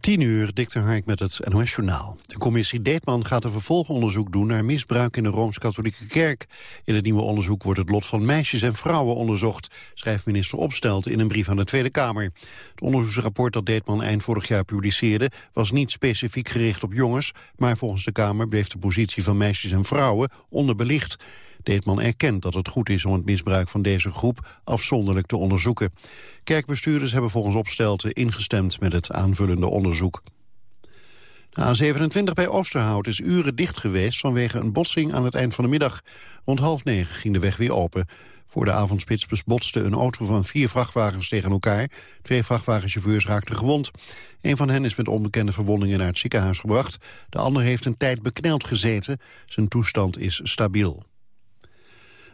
10 uur, Dikter Hark met het NOS-journaal. De commissie Deetman gaat een vervolgonderzoek doen naar misbruik in de Rooms-Katholieke Kerk. In het nieuwe onderzoek wordt het lot van meisjes en vrouwen onderzocht, schrijft minister Opstelt in een brief aan de Tweede Kamer. Het onderzoeksrapport dat Deetman eind vorig jaar publiceerde was niet specifiek gericht op jongens, maar volgens de Kamer bleef de positie van meisjes en vrouwen onderbelicht. Deetman erkent dat het goed is om het misbruik van deze groep afzonderlijk te onderzoeken. Kerkbestuurders hebben volgens Opstelten ingestemd met het aanvullende onderzoek. De A27 bij Oosterhout is uren dicht geweest vanwege een botsing aan het eind van de middag. Rond half negen ging de weg weer open. Voor de avondspits botste een auto van vier vrachtwagens tegen elkaar. Twee vrachtwagenchauffeurs raakten gewond. Een van hen is met onbekende verwondingen naar het ziekenhuis gebracht. De ander heeft een tijd bekneld gezeten. Zijn toestand is stabiel.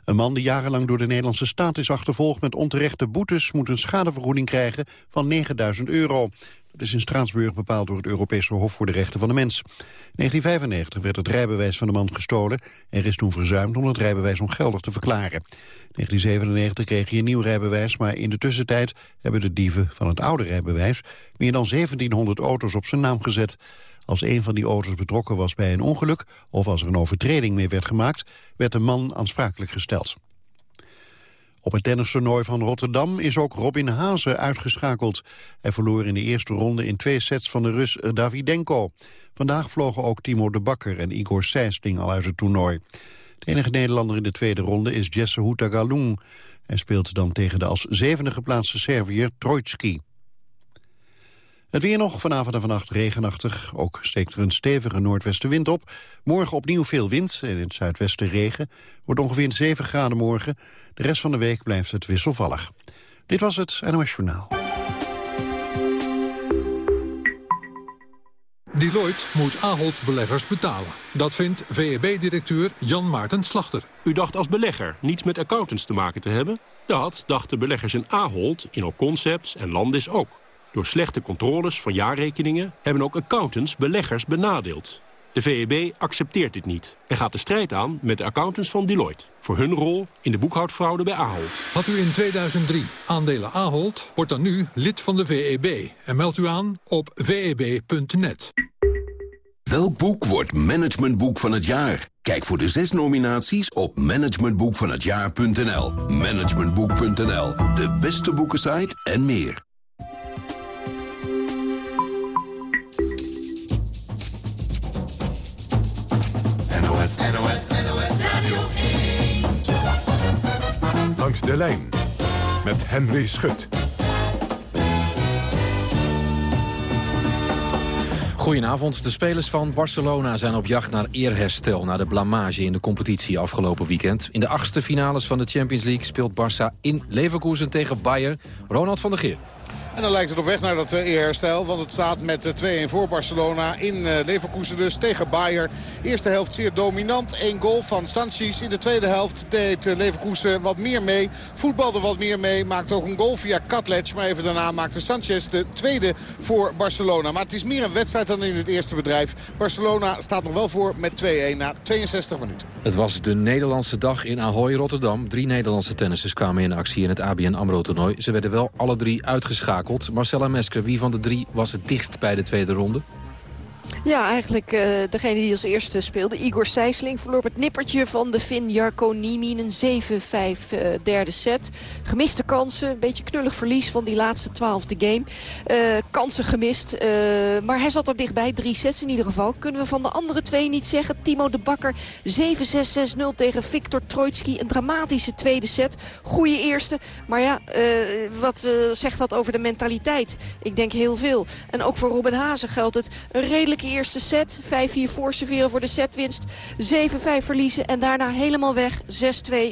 Een man die jarenlang door de Nederlandse staat is achtervolgd met onterechte boetes moet een schadevergoeding krijgen van 9000 euro. Dat is in Straatsburg bepaald door het Europese Hof voor de Rechten van de Mens. In 1995 werd het rijbewijs van de man gestolen. Er is toen verzuimd om het rijbewijs ongeldig te verklaren. In 1997 kreeg hij een nieuw rijbewijs, maar in de tussentijd hebben de dieven van het oude rijbewijs meer dan 1700 auto's op zijn naam gezet. Als een van die auto's betrokken was bij een ongeluk... of als er een overtreding mee werd gemaakt... werd de man aansprakelijk gesteld. Op het tennistoernooi van Rotterdam is ook Robin Haase uitgeschakeld. Hij verloor in de eerste ronde in twee sets van de Rus Davidenko. Vandaag vlogen ook Timo de Bakker en Igor Sijsling al uit het toernooi. De enige Nederlander in de tweede ronde is Jesse Houtagalung. Hij speelt dan tegen de als zevende geplaatste Serviër Trojtski. Het weer nog, vanavond en vannacht regenachtig. Ook steekt er een stevige noordwestenwind op. Morgen opnieuw veel wind en in het zuidwesten regen. Wordt ongeveer 7 graden morgen. De rest van de week blijft het wisselvallig. Dit was het NOS Journaal. Deloitte moet Ahold beleggers betalen. Dat vindt VEB-directeur Jan Maarten Slachter. U dacht als belegger niets met accountants te maken te hebben? Dat dachten beleggers in Ahold, in Concepts en Landis ook. Door slechte controles van jaarrekeningen hebben ook accountants beleggers benadeeld. De VEB accepteert dit niet en gaat de strijd aan met de accountants van Deloitte... voor hun rol in de boekhoudfraude bij Ahold. Had u in 2003 aandelen Ahold, wordt dan nu lid van de VEB... en meldt u aan op veb.net. Welk boek wordt managementboek van het jaar? Kijk voor de zes nominaties op managementboekvanhetjaar.nl. Managementboek.nl, de beste boekensite en meer. NOS, NOS, NOS Radio 1. Langs de lijn met Henry Schut. Goedenavond. De spelers van Barcelona zijn op jacht naar eerherstel... na de blamage in de competitie afgelopen weekend. In de achtste finales van de Champions League speelt Barça in Leverkusen tegen Bayern. Ronald van der Geer. En dan lijkt het op weg naar dat uh, eerherstel. Want het staat met 2-1 voor Barcelona in uh, Leverkusen dus tegen Bayern. Eerste helft zeer dominant. Eén goal van Sanchez. In de tweede helft deed Leverkusen wat meer mee. Voetbalde wat meer mee. Maakte ook een goal via Katlec. Maar even daarna maakte Sanchez de tweede voor Barcelona. Maar het is meer een wedstrijd dan in het eerste bedrijf. Barcelona staat nog wel voor met 2-1 na 62 minuten. Het was de Nederlandse dag in Ahoy, Rotterdam. Drie Nederlandse tennissers kwamen in actie in het ABN AMRO-toernooi. Ze werden wel alle drie uitgeschakeld Marcella Mesker, wie van de drie was het dichtst bij de tweede ronde? Ja, eigenlijk uh, degene die als eerste speelde. Igor Sijsling verloor het nippertje van de Fin Jarko Nimi in een 7-5 uh, derde set. Gemiste kansen, een beetje knullig verlies van die laatste twaalfde game. Uh, kansen gemist, maar hij zat er dichtbij. Drie sets in ieder geval. Kunnen we van de andere twee niet zeggen. Timo de Bakker 7-6-6-0 tegen Viktor Troitsky. Een dramatische tweede set. Goeie eerste, maar ja, wat zegt dat over de mentaliteit? Ik denk heel veel. En ook voor Robin Hazen geldt het. Een redelijke eerste set. 5-4 voor serveren voor de setwinst. 7-5 verliezen en daarna helemaal weg. 6-2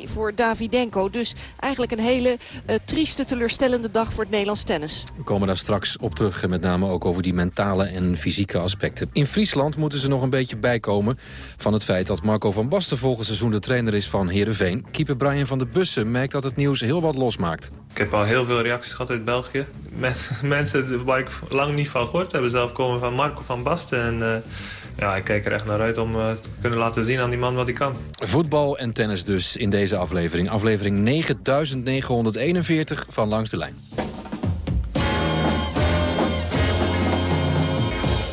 voor Davidenko. Dus eigenlijk een hele uh, trieste, teleurstellende dag voor het Nederlands tennis. We komen daar straks op terug. Met name ook over die mentale en fysieke aspecten. In Friesland moeten ze nog een beetje bijkomen van het feit dat Marco van Basten volgend seizoen de trainer is van Heerenveen. Keeper Brian van der Bussen merkt dat het nieuws heel wat losmaakt. Ik heb al heel veel reacties gehad uit België. Met mensen waar ik lang niet van gehoord heb. Zelf komen van Marco van Basten. En uh, ja, ik kijk er echt naar uit om uh, te kunnen laten zien aan die man wat hij kan. Voetbal en tennis dus in deze aflevering. Aflevering 9941 van Langs de Lijn.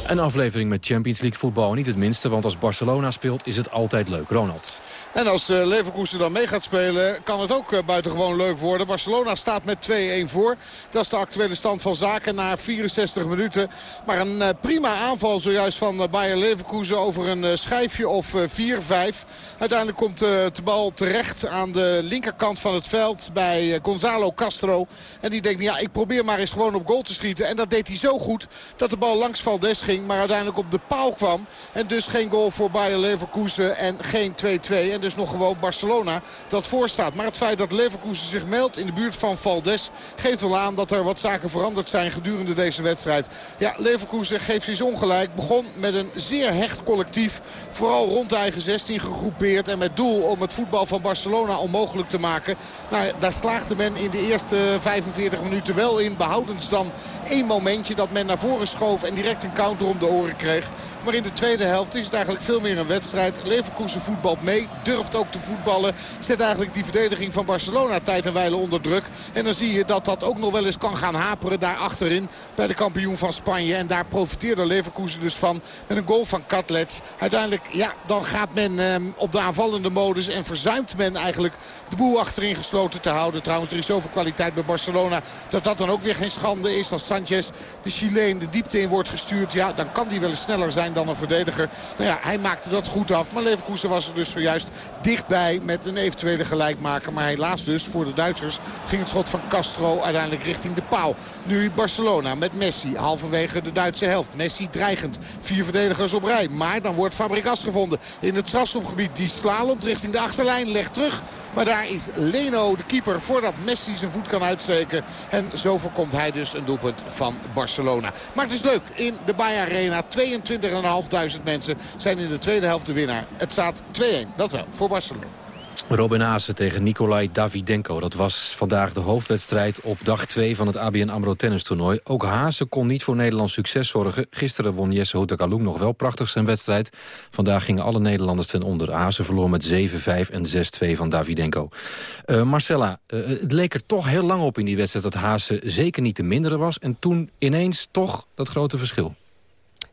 Een aflevering met Champions League voetbal. Niet het minste, want als Barcelona speelt is het altijd leuk. Ronald. En als uh, Leverkusen dan mee gaat spelen kan het ook uh, buitengewoon leuk worden. Barcelona staat met 2-1 voor. Dat is de actuele stand van zaken na 64 minuten. Maar een uh, prima aanval zojuist van Bayer Leverkusen over een schijfje of 4-5. Uiteindelijk komt de bal terecht aan de linkerkant van het veld bij Gonzalo Castro. En die denkt, ja ik probeer maar eens gewoon op goal te schieten. En dat deed hij zo goed dat de bal langs Valdes ging. Maar uiteindelijk op de paal kwam. En dus geen goal voor Bayer Leverkusen en geen 2-2 dus nog gewoon Barcelona dat voorstaat. Maar het feit dat Leverkusen zich meldt in de buurt van Valdes... geeft wel aan dat er wat zaken veranderd zijn gedurende deze wedstrijd. Ja, Leverkusen geeft zich ongelijk. Begon met een zeer hecht collectief. Vooral rond de eigen 16 gegroepeerd. En met doel om het voetbal van Barcelona onmogelijk te maken. Nou, daar slaagde men in de eerste 45 minuten wel in. Behoudens dan één momentje dat men naar voren schoof en direct een counter om de oren kreeg. Maar in de tweede helft is het eigenlijk veel meer een wedstrijd. Leverkusen voetbalt mee, durft ook te voetballen. Zet eigenlijk die verdediging van Barcelona tijd en wijle onder druk. En dan zie je dat dat ook nog wel eens kan gaan haperen daar achterin bij de kampioen van Spanje. En daar profiteerde Leverkusen dus van met een goal van Katlets. Uiteindelijk, ja, dan gaat men eh, op de aanvallende modus en verzuimt men eigenlijk de boel achterin gesloten te houden. Trouwens, er is zoveel kwaliteit bij Barcelona dat dat dan ook weer geen schande is. Als Sanchez, de Chileen, de diepte in wordt gestuurd, ja, dan kan die wel eens sneller zijn dan een verdediger. Nou ja, hij maakte dat goed af. Maar Leverkusen was er dus zojuist dichtbij met een eventuele gelijkmaker. Maar helaas dus voor de Duitsers ging het schot van Castro uiteindelijk richting de paal. Nu Barcelona met Messi halverwege de Duitse helft. Messi dreigend. Vier verdedigers op rij. Maar dan wordt Fabregas gevonden in het strafschopgebied. Die slalomt richting de achterlijn. Legt terug. Maar daar is Leno de keeper voordat Messi zijn voet kan uitsteken. En zo voorkomt hij dus een doelpunt van Barcelona. Maar het is leuk in de Bayer Arena. 22.500 mensen zijn in de tweede helft de winnaar. Het staat 2-1. Dat wel voor Barcelona. Robin Haase tegen Nikolai Davidenko. Dat was vandaag de hoofdwedstrijd op dag 2 van het ABN AMRO tennistoernooi. Ook Haase kon niet voor Nederlands succes zorgen. Gisteren won Jesse Houtakaloen nog wel prachtig zijn wedstrijd. Vandaag gingen alle Nederlanders ten onder. Haase verloor met 7-5 en 6-2 van Davidenko. Uh, Marcella, uh, het leek er toch heel lang op in die wedstrijd... dat Haase zeker niet de mindere was. En toen ineens toch dat grote verschil.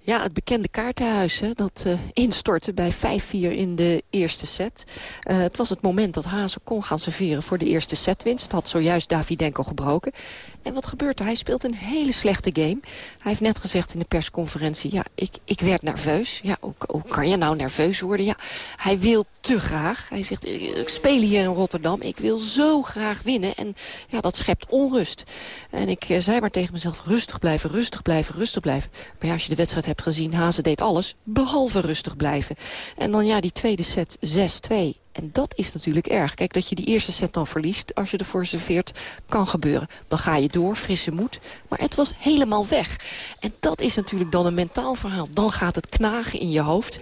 Ja, het bekende kaartenhuis dat uh, instortte bij 5-4 in de eerste set. Uh, het was het moment dat Hazen kon gaan serveren voor de eerste setwinst. Had zojuist Davidenko gebroken. En wat gebeurt er? Hij speelt een hele slechte game. Hij heeft net gezegd in de persconferentie... ja, ik, ik werd nerveus. Ja, hoe, kan je nou nerveus worden? Ja, hij wil te graag. Hij zegt, ik speel hier in Rotterdam. Ik wil zo graag winnen. En ja, dat schept onrust. En ik zei maar tegen mezelf, rustig blijven, rustig blijven, rustig blijven. Maar ja, als je de wedstrijd hebt gezien, Hazen deed alles, behalve rustig blijven. En dan ja, die tweede set 6-2. En dat is natuurlijk erg. Kijk, dat je die eerste set dan verliest als je ervoor serveert, kan gebeuren. Dan ga je door, frisse moed. Maar het was helemaal weg. En dat is natuurlijk dan een mentaal verhaal. Dan gaat het knagen in je hoofd.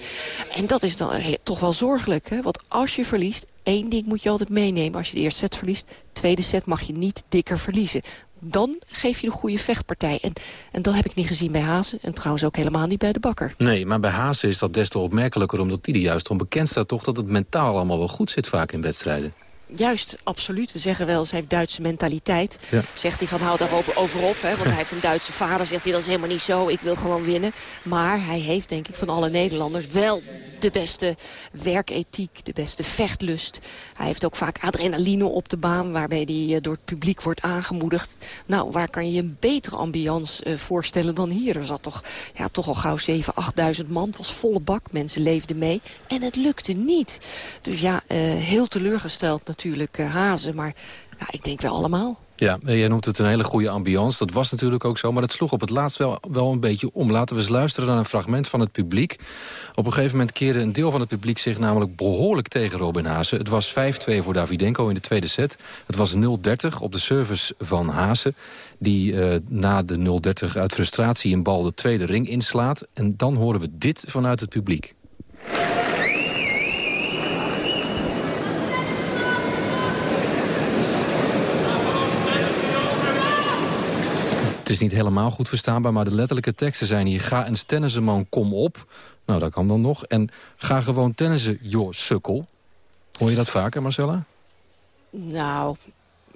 En dat is dan toch wel zorgelijk. Hè? Want als je verliest, één ding moet je altijd meenemen. Als je de eerste set verliest, tweede set mag je niet dikker verliezen dan geef je een goede vechtpartij. En, en dat heb ik niet gezien bij Hazen. En trouwens ook helemaal niet bij de bakker. Nee, maar bij Hazen is dat des te opmerkelijker... omdat die er juist onbekend staat toch... dat het mentaal allemaal wel goed zit vaak in wedstrijden juist, absoluut. We zeggen wel, ze heeft Duitse mentaliteit. Zegt hij van, hou daar over op. Hè, want hij heeft een Duitse vader. Zegt hij, dat is helemaal niet zo. Ik wil gewoon winnen. Maar hij heeft, denk ik, van alle Nederlanders wel de beste werkethiek. De beste vechtlust. Hij heeft ook vaak adrenaline op de baan. Waarbij hij eh, door het publiek wordt aangemoedigd. Nou, waar kan je een betere ambiance uh, voorstellen dan hier? Er zat toch, ja, toch al gauw 7.000, 8.000 man. Het was volle bak. Mensen leefden mee. En het lukte niet. Dus ja, uh, heel teleurgesteld natuurlijk natuurlijk Hazen. Maar ja, ik denk wel allemaal. Ja, jij noemt het een hele goede ambiance. Dat was natuurlijk ook zo, maar het sloeg op het laatst wel, wel een beetje om. Laten we eens luisteren naar een fragment van het publiek. Op een gegeven moment keerde een deel van het publiek zich namelijk behoorlijk tegen Robin Hazen. Het was 5-2 voor Davidenko in de tweede set. Het was 0-30 op de service van Hazen. Die uh, na de 0-30 uit frustratie een bal de tweede ring inslaat. En dan horen we dit vanuit het publiek. Is niet helemaal goed verstaanbaar, maar de letterlijke teksten zijn hier... ga een tennissen kom op. Nou, dat kan dan nog. En ga gewoon tennissen, joh, sukkel. Hoor je dat vaker, Marcella? Nou,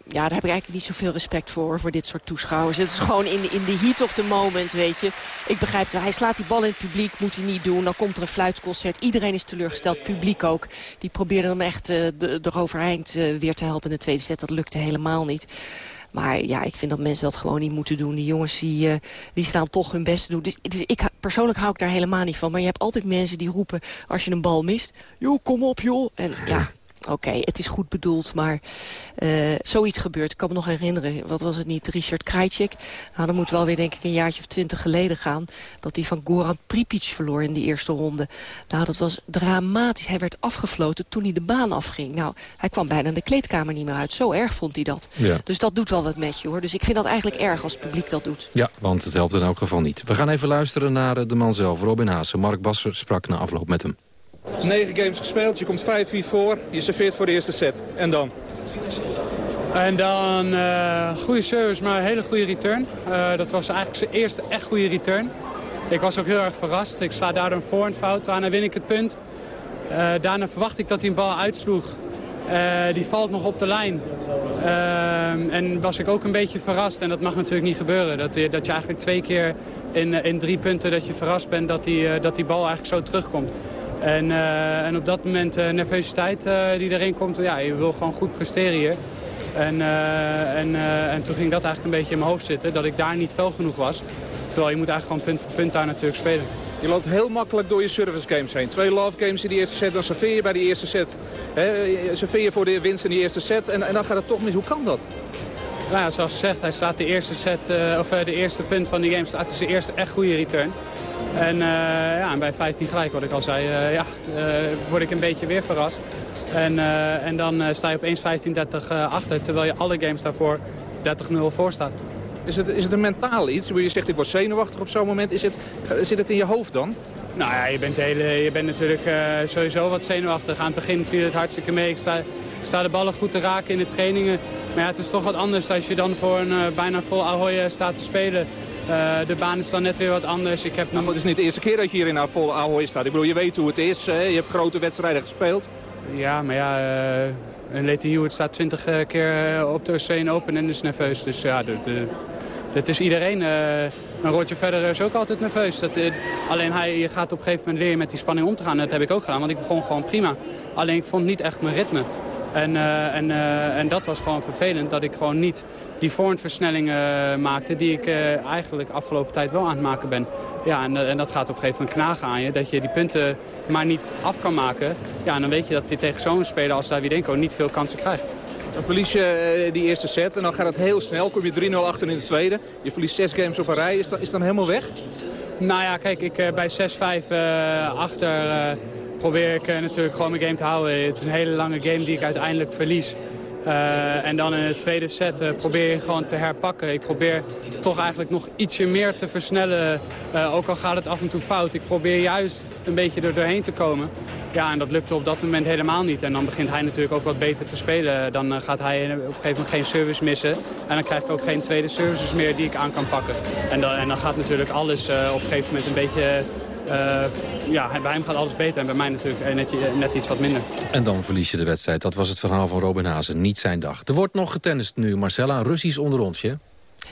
ja, daar heb ik eigenlijk niet zoveel respect voor, voor dit soort toeschouwers. Het is gewoon in, in de heat of the moment, weet je. Ik begrijp het, hij slaat die bal in het publiek, moet hij niet doen. Dan komt er een fluitconcert, iedereen is teleurgesteld, publiek ook. Die probeerde hem echt uh, de, eroverheind uh, weer te helpen in de tweede set. Dat lukte helemaal niet. Maar ja, ik vind dat mensen dat gewoon niet moeten doen. Die jongens die, uh, die staan toch hun best te doen. Dus, dus, ik, persoonlijk hou ik daar helemaal niet van. Maar je hebt altijd mensen die roepen als je een bal mist. Joh, kom op joh. En ja, Oké, okay, het is goed bedoeld, maar uh, zoiets gebeurt. Ik kan me nog herinneren, wat was het niet, Richard Krajcik. Nou, dan moet wel weer denk ik een jaartje of twintig geleden gaan... dat hij van Goran Pripic verloor in die eerste ronde. Nou, dat was dramatisch. Hij werd afgefloten toen hij de baan afging. Nou, hij kwam bijna de kleedkamer niet meer uit. Zo erg vond hij dat. Ja. Dus dat doet wel wat met je, hoor. Dus ik vind dat eigenlijk erg als het publiek dat doet. Ja, want het helpt in elk geval niet. We gaan even luisteren naar eh, de man zelf, Robin Haase. Mark Basser sprak na afloop met hem. 9 games gespeeld, je komt 5-4 voor, je serveert voor de eerste set. En dan? En dan uh, goede service, maar een hele goede return. Uh, dat was eigenlijk zijn eerste echt goede return. Ik was ook heel erg verrast. Ik sla daardoor een voorhandfout, daarna win ik het punt. Uh, daarna verwacht ik dat hij een bal uitsloeg. die valt nog op de lijn. en was ik ook een beetje verrast. En dat mag natuurlijk niet gebeuren. Dat, dat je eigenlijk twee keer in, in drie punten dat je verrast bent dat die, dat die bal eigenlijk zo terugkomt. En, uh, en op dat moment uh, nervositeit uh, die erin komt. Ja, je wil gewoon goed presteren hier. En, en, en toen ging dat eigenlijk een beetje in mijn hoofd zitten. Dat ik daar niet fel genoeg was. Terwijl je moet eigenlijk gewoon punt voor punt daar natuurlijk spelen. Je loopt heel makkelijk door je service games heen. Twee love games in die eerste set, dan serveer je bij die eerste set. He, serveer je voor de winst in die eerste set en, en dan gaat het toch mis. Hoe kan dat? Nou, zoals gezegd, hij staat de eerste, set, of, de eerste punt van die game staat zijn eerste echt goede return. En, uh, ja, en bij 15 gelijk, wat ik al zei, uh, ja, uh, word ik een beetje weer verrast. En, en dan sta je opeens 15-30 achter, terwijl je alle games daarvoor 30-0 voor staat. Is het, is het een mentaal iets? Je zegt ik word zenuwachtig op zo'n moment. Is het, zit het in je hoofd dan? Nou ja, je bent, hele, je bent natuurlijk sowieso wat zenuwachtig. Aan het begin viel het hartstikke mee. Ik sta, ik sta de ballen goed te raken in de trainingen. Maar ja, het is toch wat anders als je dan voor een bijna vol Ahoy staat te spelen. Uh, de baan is dan net weer wat anders. Ik heb nog... Het is niet de eerste keer dat je hier in volle Ahoy staat. Ik bedoel, je weet hoe het is. Hè? Je hebt grote wedstrijden gespeeld. Ja, maar ja, uh, Leighton Hewitt staat 20 keer op de Oceaan Open en is nerveus. Dus ja, dat, dat is iedereen. Een Roger Federer is ook altijd nerveus. Dat, alleen hij, je gaat op een gegeven moment leren met die spanning om te gaan. Dat heb ik ook gedaan, want ik begon gewoon prima. Alleen ik vond niet echt mijn ritme. En, uh, en, uh, en dat was gewoon vervelend, dat ik gewoon niet die voorhandversnellingen uh, maakte... die ik eigenlijk afgelopen tijd wel aan het maken ben. Ja, en, en, dat gaat op een gegeven moment knagen aan je, dat je die punten maar niet af kan maken. Ja, en dan weet je dat dit tegen zo'n speler als Davidenko niet veel kansen krijgt. Dan verlies je die eerste set en dan gaat het heel snel. Kom je 3-0 achter in de tweede. Je verliest zes games op een rij. Is dat, is dan helemaal weg? Nou ja, kijk, ik bij 6-5 achter probeer ik uh, natuurlijk gewoon mijn game te houden. Het is een hele lange game die ik uiteindelijk verlies. Uh, en dan in de tweede set uh, probeer je gewoon te herpakken. Ik probeer toch eigenlijk nog ietsje meer te versnellen. ook al gaat het af en toe fout. Ik probeer juist een beetje er doorheen te komen. Ja, en dat lukte op dat moment helemaal niet. En dan begint hij natuurlijk ook wat beter te spelen. Dan gaat hij op een gegeven moment geen service missen. En dan krijg ik ook geen tweede services meer die ik aan kan pakken. En dan, en dan gaat natuurlijk alles op een gegeven moment een beetje ja, bij hem gaat alles beter en bij mij natuurlijk eh, net, net, iets wat minder. En dan verlies je de wedstrijd. Dat was het verhaal van Robin Hazen. Niet zijn dag. Er wordt nog getennist nu. Marcella, Russisch onder ons, hè?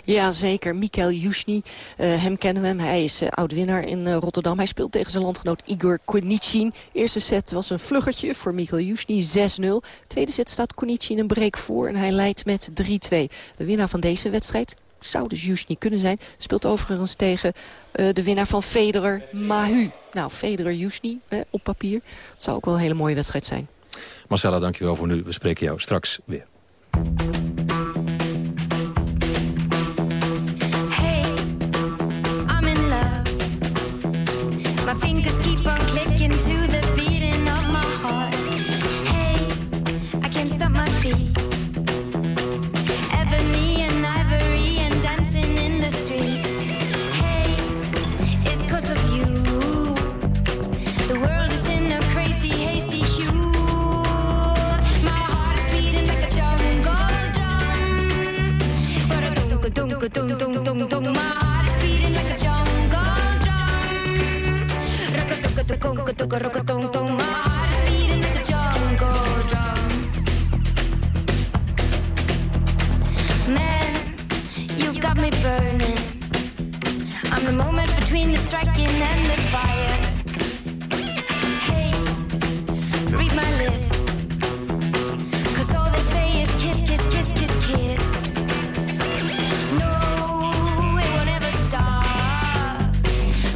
Ja, zeker. Mikhail Yushny, uh, hem kennen we hem. Hij is uh, oud-winnaar in uh, Rotterdam. Hij speelt tegen zijn landgenoot Igor Konichin. Eerste set was een vluggertje voor Mikhail Yushny, 6-0. Tweede set staat Konichin een break voor en hij leidt met 3-2. De winnaar van deze wedstrijd, zou dus Jusni kunnen zijn. Speelt overigens tegen uh, de winnaar van Federer, Mahu. Nou, Federer, Jusni eh, op papier. Dat zou ook wel een hele mooie wedstrijd zijn. Marcella, dankjewel voor nu. We spreken jou straks weer. Between the striking and the fire. Hey, read my lips. Cause all they say is kiss, kiss, kiss, kiss, kiss. No, it won't ever stop.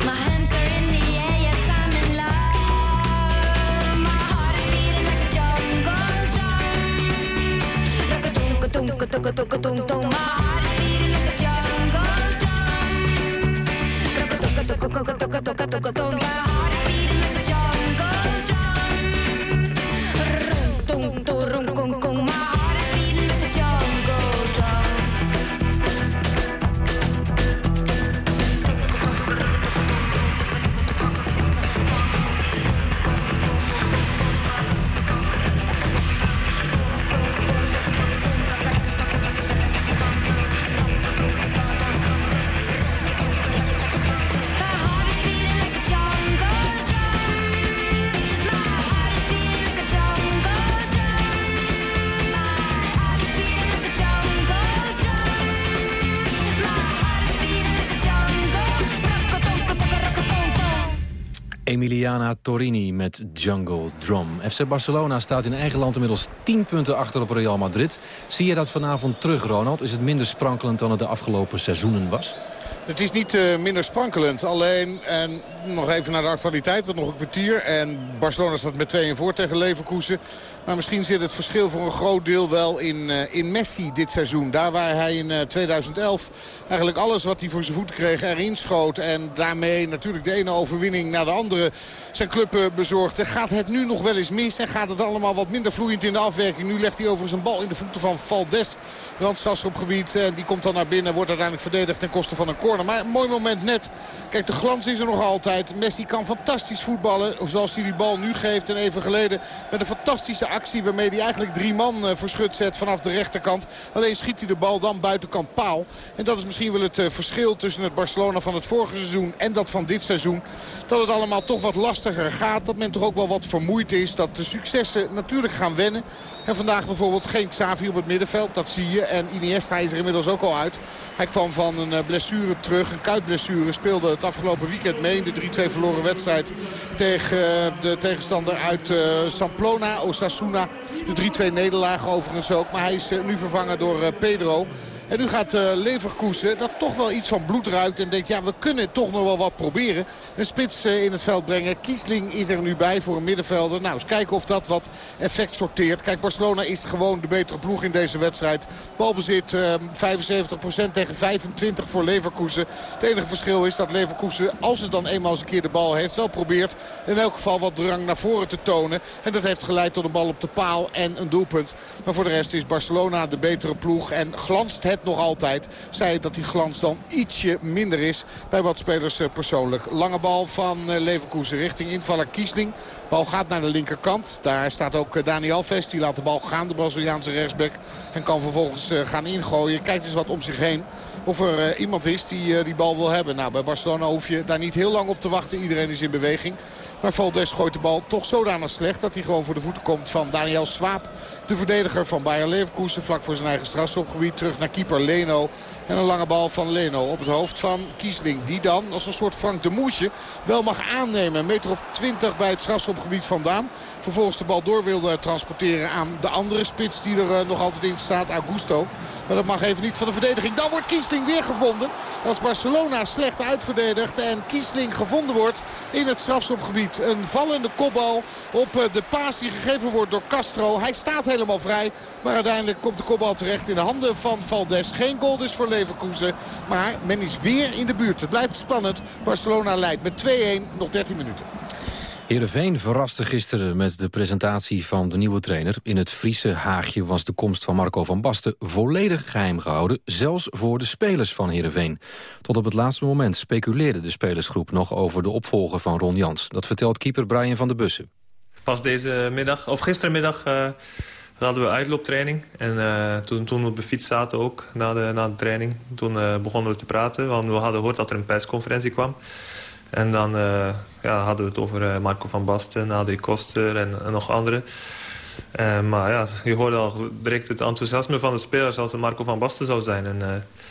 My hands are in the air, yes, I'm in love. My heart is beating like a jungle drum. Rock-a-dunk-a-dunk-a-dunk-a-dunk-a-dunk. My heart Emiliana Torini met Jungle Drum. FC Barcelona staat in eigen land inmiddels 10 punten achter op Real Madrid. Zie je dat vanavond terug, Ronald? Is het minder sprankelend dan het de afgelopen seizoenen was? Het is niet eh, minder sprankelend. Alleen, en nog even naar de actualiteit, wat nog een kwartier. En Barcelona staat met 2 voor tegen Leverkusen. Maar misschien zit het verschil voor een groot deel wel in, eh, in Messi dit seizoen. Daar waar hij in eh, 2011 eigenlijk alles wat hij voor zijn voeten kreeg erin schoot. En daarmee natuurlijk de ene overwinning naar de andere zijn club eh, bezorgde. Gaat het nu nog wel eens mis en gaat het allemaal wat minder vloeiend in de afwerking. Nu legt hij over zijn bal in de voeten van Valdes. Randstrafschopgebied. En die komt dan naar binnen. Wordt uiteindelijk verdedigd ten koste van een corner. Maar een mooi moment net. Kijk, de glans is er nog altijd. Messi kan fantastisch voetballen. Zoals hij die bal nu geeft. En even geleden met een fantastische actie. Waarmee hij eigenlijk drie man eh, voor schut zet vanaf de rechterkant. Alleen schiet hij de bal dan buitenkant paal. En dat is misschien wel het eh, verschil tussen het Barcelona van het vorige seizoen en dat van dit seizoen. Dat het allemaal toch wat lastiger gaat. Dat men toch ook wel wat vermoeid is. Dat de successen natuurlijk gaan wennen. En vandaag bijvoorbeeld geen Xavi op het middenveld. Dat zie je. En Iniesta is er inmiddels ook al uit. Hij kwam van een eh, blessure terug. Een kuitblessure. Speelde het afgelopen weekend mee in de 3-2 verloren wedstrijd. Tegen eh, de tegenstander uit eh, Samplona, Osasuna. De 3-2 nederlaag overigens ook. Maar hij is eh, nu vervangen door Pedro. En nu gaat uh, Leverkusen dat toch wel iets van bloed ruikt. En denkt, ja, we kunnen toch nog wel wat proberen. Een spits uh, in het veld brengen. Kiesling is er nu bij voor een middenvelder. Nou, eens kijken of dat wat effect sorteert. Kijk, Barcelona is gewoon de betere ploeg in deze wedstrijd. Balbezit uh, 75% tegen 25% voor Leverkusen. Het enige verschil is dat Leverkusen, als het dan eenmaal eens een keer de bal heeft... wel probeert in elk geval wat drang naar voren te tonen. En dat heeft geleid tot een bal op de paal en een doelpunt. Maar voor de rest is Barcelona de betere ploeg. En glanst het nog altijd. Zei dat die glans dan ietsje minder is bij wat spelers eh, persoonlijk. Lange bal van eh, Leverkusen richting invaller Kiesling. Bal gaat naar de linkerkant. Daar staat ook eh, Dani Alves. Die laat de bal gaan, de Braziliaanse rechtsback. En kan vervolgens gaan ingooien. Kijkt eens wat om zich heen. Of er iemand is die die bal wil hebben. Nou, bij Barcelona hoef je daar niet heel lang op te wachten. Iedereen is in beweging. Maar Valdes gooit de bal toch zodanig slecht dat hij gewoon voor de voeten komt van Daniel Swaap. De verdediger van Bayer Leverkusen vlak voor zijn eigen strafschopgebied. Terug naar keeper Leno. En een lange bal van Leno op het hoofd van Kiesling. Die dan als een soort Frank de Moesje wel mag aannemen. Een meter of twintig bij het strafschopgebied vandaan. Vervolgens de bal door wilde transporteren aan de andere spits die er nog altijd in staat. Augusto. Maar dat mag even niet van de verdediging. Dan wordt Kiesling weer gevonden. Als Barcelona slecht uitverdedigt en Kiesling gevonden wordt in het strafschopgebied. Een vallende kopbal op de paas die gegeven wordt door Castro. Hij staat helemaal vrij. Maar uiteindelijk komt de kopbal terecht in de handen van Valdes. Geen goal dus voor Leverkusen. Maar men is weer in de buurt. Het blijft spannend. Barcelona leidt met 2-1. Nog 13 minuten. Heerenveen verraste gisteren met de presentatie van de nieuwe trainer. In het Friese Haagje was de komst van Marco van Basten volledig geheim gehouden. Zelfs voor de spelers van Heerenveen. Tot op het laatste moment speculeerde de spelersgroep nog over de opvolger van Ron Jans. Dat vertelt keeper Brian van der Bussen. Pas deze middag, of gistermiddag... Uh hadden we uitlooptraining. En uh, toen, toen we op de fiets zaten ook, na de, na de training... toen uh, begonnen we te praten, want we hadden gehoord dat er een persconferentie kwam. En dan uh, ja, hadden we het over Marco van Basten, Adrie Koster en, en nog anderen. Uh, maar ja, je hoorde al direct het enthousiasme van de spelers als het Marco van Basten zou zijn. En, uh...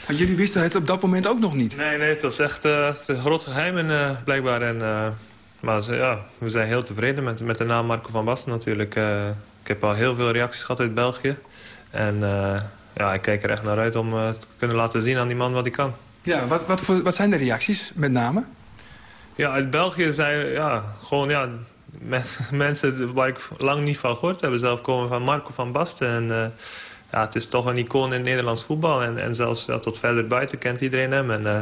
maar jullie wisten het op dat moment ook nog niet? Nee, nee het was echt uh, een groot geheim en, blijkbaar. En, maar ja, we zijn heel tevreden met, met de naam Marco van Basten natuurlijk. ik heb al heel veel reacties gehad uit België. En ja, ik kijk er echt naar uit om te kunnen laten zien aan die man wat hij kan. Ja, wat, wat, voor, wat zijn de reacties met name? Ja, uit België zijn ja, gewoon ja, mensen waar ik lang niet van gehoord heb. Zelf komen van Marco van Basten. En, uh, ja, het is toch een icoon in Nederlands voetbal. En, en zelfs tot verder buiten kent iedereen hem. En, uh,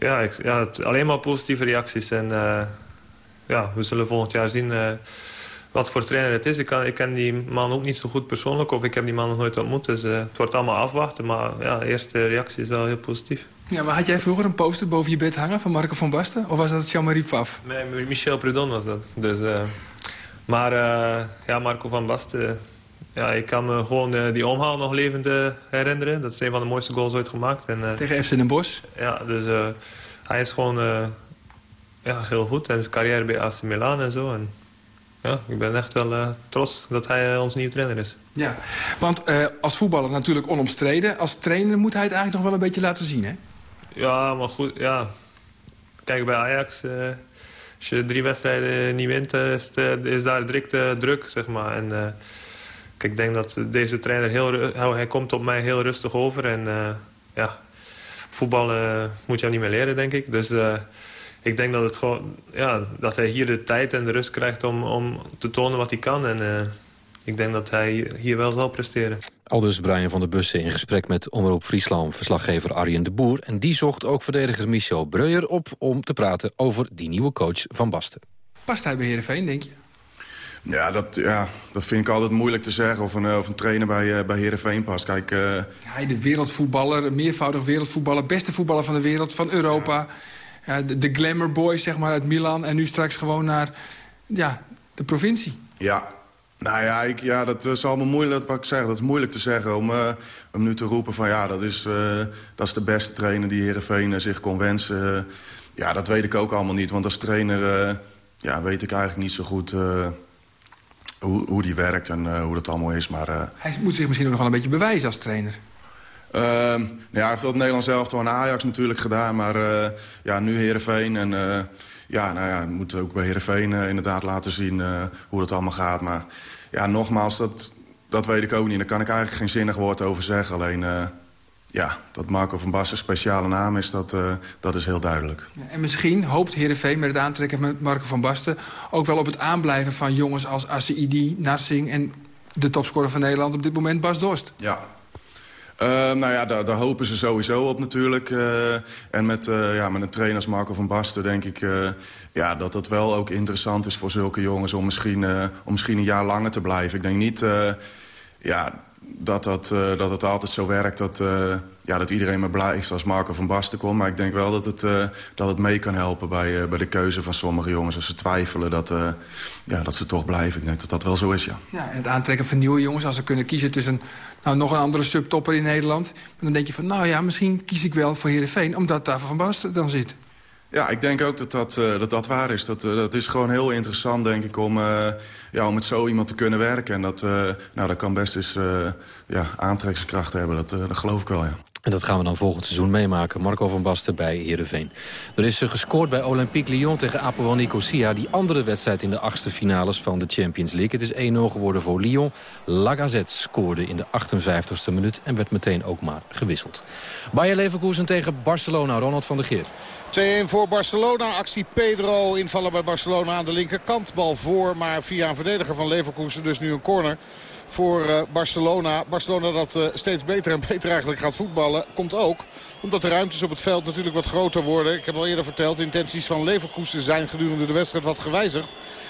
ja, ja alleen maar positieve reacties. En uh, ja, we zullen volgend jaar zien wat voor trainer het is. Ik, kan, ik ken die man ook niet zo goed persoonlijk. Of ik heb die man nog nooit ontmoet. Dus het wordt allemaal afwachten. Maar ja, de eerste reactie is wel heel positief. Ja, maar had jij vroeger een poster boven je bed hangen van Marco van Basten? Of was dat Jean-Marie Pfaff? Nee, Michel Prudon was dat. Dus, uh, maar uh, ja, Marco van Basten... Ja, ik kan me gewoon uh, die omhaal nog levend herinneren. Dat is een van de mooiste goals ooit gemaakt. En, Tegen FC Den Bosch? Ja, dus hij is gewoon ja, heel goed. En zijn carrière bij AC Milan en zo. En, ja, ik ben echt wel trots dat hij ons nieuwe trainer is. Ja, want als voetballer natuurlijk onomstreden. Als trainer moet hij het eigenlijk nog wel een beetje laten zien, hè? Ja, maar goed, ja. Kijk, bij Ajax, als je drie wedstrijden niet wint, is, is, daar direct druk, zeg maar. En kijk, ik denk dat deze trainer, heel, hij komt op mij heel rustig over. En ja, voetballen moet je hem niet meer leren, denk ik. Dus ik denk dat, het gewoon, ja, dat hij hier de tijd en de rust krijgt om, om te tonen wat hij kan. En ik denk dat hij hier wel zal presteren. Aldus Brian van der Bussen in gesprek met Omroep Friesland... verslaggever Arjen de Boer. En die zocht ook verdediger Michel Breuer op... om te praten over die nieuwe coach van Basten. Past hij bij Heerenveen, denk je? Ja dat, ja, dat vind ik altijd moeilijk te zeggen of een, of een trainer bij, uh, bij Heerenveen past. Kijk, uh... Hij de wereldvoetballer, meervoudig wereldvoetballer... beste voetballer van de wereld, van Europa. Ja. De, de glamour boy zeg maar, uit Milan. En nu straks gewoon naar ja, de provincie. Ja, nou ja, ik, ja dat is allemaal moeilijk, wat ik zeg, dat is moeilijk te zeggen om, uh, om nu te roepen van ja, dat is, uh, dat is de beste trainer die Heerenveen zich kon wensen. ja, dat weet ik ook allemaal niet, want als trainer ja, weet ik eigenlijk niet zo goed hoe, hoe die werkt en hoe dat allemaal is. Maar, Hij moet zich misschien ook nog wel een beetje bewijzen als trainer. Ehm, nou ja, hij heeft dat Nederlands zelf aan Ajax natuurlijk gedaan, maar ja, nu Heerenveen en ja, nou ja, we moeten ook bij Heerenveen uh, inderdaad laten zien uh, hoe dat allemaal gaat. Maar ja, nogmaals, dat, dat weet ik ook niet. Daar kan ik eigenlijk geen zinnig woord over zeggen. Alleen, uh, ja, dat Marco van Basten een speciale naam is, dat, dat is heel duidelijk. En misschien hoopt Heerenveen met het aantrekken van Marco van Basten... ook wel op het aanblijven van jongens als Asseidi, Narsing... en de topscorer van Nederland op dit moment, Bas Dorst. Ja, uh, nou ja, daar, hopen ze sowieso op natuurlijk. Uh, en met, uh, ja, met een trainer als Marco van Basten denk ik ja, dat het wel ook interessant is voor zulke jongens... om misschien, om misschien een jaar langer te blijven. Ik denk niet ja, dat, dat, dat het altijd zo werkt dat, ja, dat iedereen maar blijft als Marco van Basten komt. Maar ik denk wel dat het, dat het mee kan helpen bij, bij de keuze van sommige jongens. Als ze twijfelen dat, ja, dat ze toch blijven. Ik denk dat dat wel zo is, ja. ja en het aantrekken van nieuwe jongens, als ze kunnen kiezen tussen nou, nog een andere subtopper in Nederland. dan denk je van, nou ja, misschien kies ik wel voor Heerenveen... omdat daar Van Basten dan zit. Ja, ik denk ook dat dat, uh, dat, dat waar is. Dat, uh, dat is gewoon heel interessant, denk ik, om, uh, ja, om met zo iemand te kunnen werken. En dat, nou, dat kan best eens ja, aantrekkingskracht hebben. Dat, dat geloof ik wel, ja. En dat gaan we dan volgend seizoen meemaken. Marco van Basten bij Heerenveen. Er is gescoord bij Olympique Lyon tegen Apoel Nicosia. Die andere wedstrijd in de achtste finales van de Champions League. Het is 1-0 geworden voor Lyon. Lagazette scoorde in de 58ste minuut en werd meteen ook maar gewisseld. Bayer Leverkusen tegen Barcelona. Ronald van der Geer. 2-1 voor Barcelona. Actie Pedro. Invallen bij Barcelona aan de linkerkant. Bal voor, maar via een verdediger van Leverkusen. Dus nu een corner voor uh, Barcelona. Barcelona dat uh, steeds beter en beter eigenlijk gaat voetballen. Komt ook omdat de ruimtes op het veld natuurlijk wat groter worden. Ik heb al eerder verteld, de intenties van Leverkusen zijn gedurende de wedstrijd wat gewijzigd.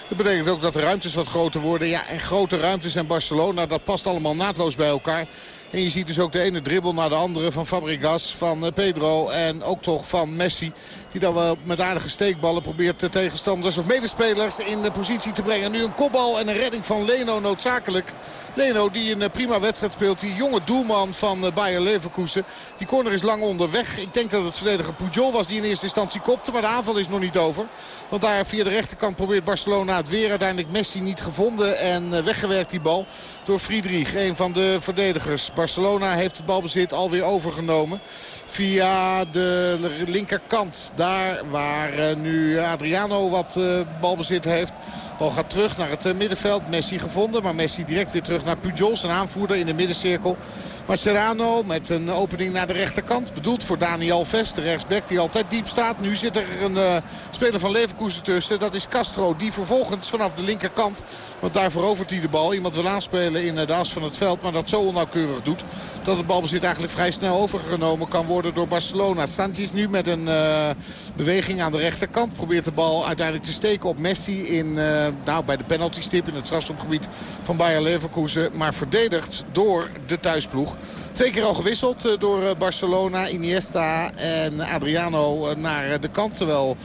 Dat betekent ook dat de ruimtes wat groter worden. Ja, en grote ruimtes en Barcelona, dat past allemaal naadloos bij elkaar. En je ziet dus ook de ene dribbel naar de andere van Fabregas, van Pedro en ook toch van Messi. Die dan wel met aardige steekballen probeert de tegenstanders of medespelers in de positie te brengen. Nu een kopbal en een redding van Leno noodzakelijk. Leno die een prima wedstrijd speelt. Die jonge doelman van Bayer Leverkusen. Die corner is lang onderweg. Ik denk dat het verdediger Pujol was die in eerste instantie kopte. Maar de aanval is nog niet over. Want daar via de rechterkant probeert Barcelona het weer. Uiteindelijk Messi niet gevonden en weggewerkt die bal door Friedrich. Een van de verdedigers. Barcelona heeft het balbezit alweer overgenomen. Via de linkerkant. Daar waar nu Adriano wat balbezit heeft. Bal gaat terug naar het middenveld. Messi gevonden. Maar Messi direct weer terug naar Pujol. Zijn aanvoerder in de middencirkel. Mascherano met een opening naar de rechterkant. Bedoeld voor Dani Alves, de rechtsback die altijd diep staat. Nu zit er een uh, speler van Leverkusen tussen. Dat is Castro. Die vervolgens vanaf de linkerkant, want daar verovert hij de bal. Iemand wil aanspelen in de as van het veld. Maar dat zo onnauwkeurig doet. Dat het balbezit eigenlijk vrij snel overgenomen kan worden door Barcelona. Sanchez nu met een uh, beweging aan de rechterkant. Probeert de bal uiteindelijk te steken op Messi. In, nou, bij de penaltystip in het strafschopgebied van Bayer Leverkusen. Maar verdedigd door de thuisploeg. Twee keer al gewisseld door Barcelona, Iniesta en Adriano naar de kant. Terwijl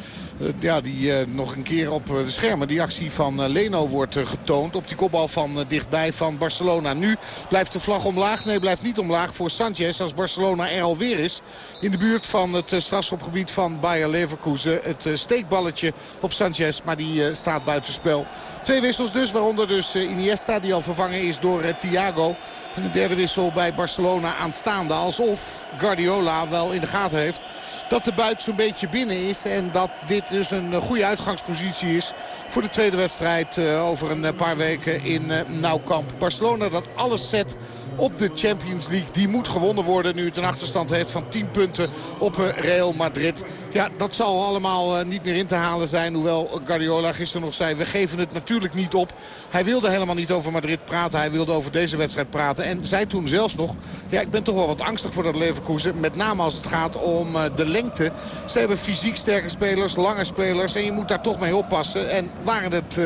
ja, die nog een keer op de schermen. Die actie van Leno wordt getoond op die kopbal van dichtbij van Barcelona. Nu blijft de vlag omlaag. Nee, blijft niet omlaag voor Sanchez als Barcelona er alweer is. In de buurt van het strafschopgebied van Bayer Leverkusen. Het steekballetje op Sanchez, maar die staat buitenspel. Twee wissels dus, waaronder dus Iniesta die al vervangen is door Thiago. En de derde wissel bij Barcelona aanstaande. Alsof Guardiola wel in de gaten heeft dat de buit zo'n beetje binnen is. En dat dit dus een goede uitgangspositie is voor de tweede wedstrijd over een paar weken in Nauwkamp. Barcelona dat alles zet op de Champions League. Die moet gewonnen worden nu het een achterstand heeft van 10 punten op Real Madrid. Ja, dat zal allemaal niet meer in te halen zijn. Hoewel Guardiola gisteren nog zei, we geven het natuurlijk niet op. Hij wilde helemaal niet over Madrid praten. Hij wilde over deze wedstrijd praten. En zei toen zelfs nog, ja, ik ben toch wel wat angstig voor dat Leverkusen. Met name als het gaat om de lengte. Ze hebben fysiek sterke spelers, lange spelers. En je moet daar toch mee oppassen. En waren het uh,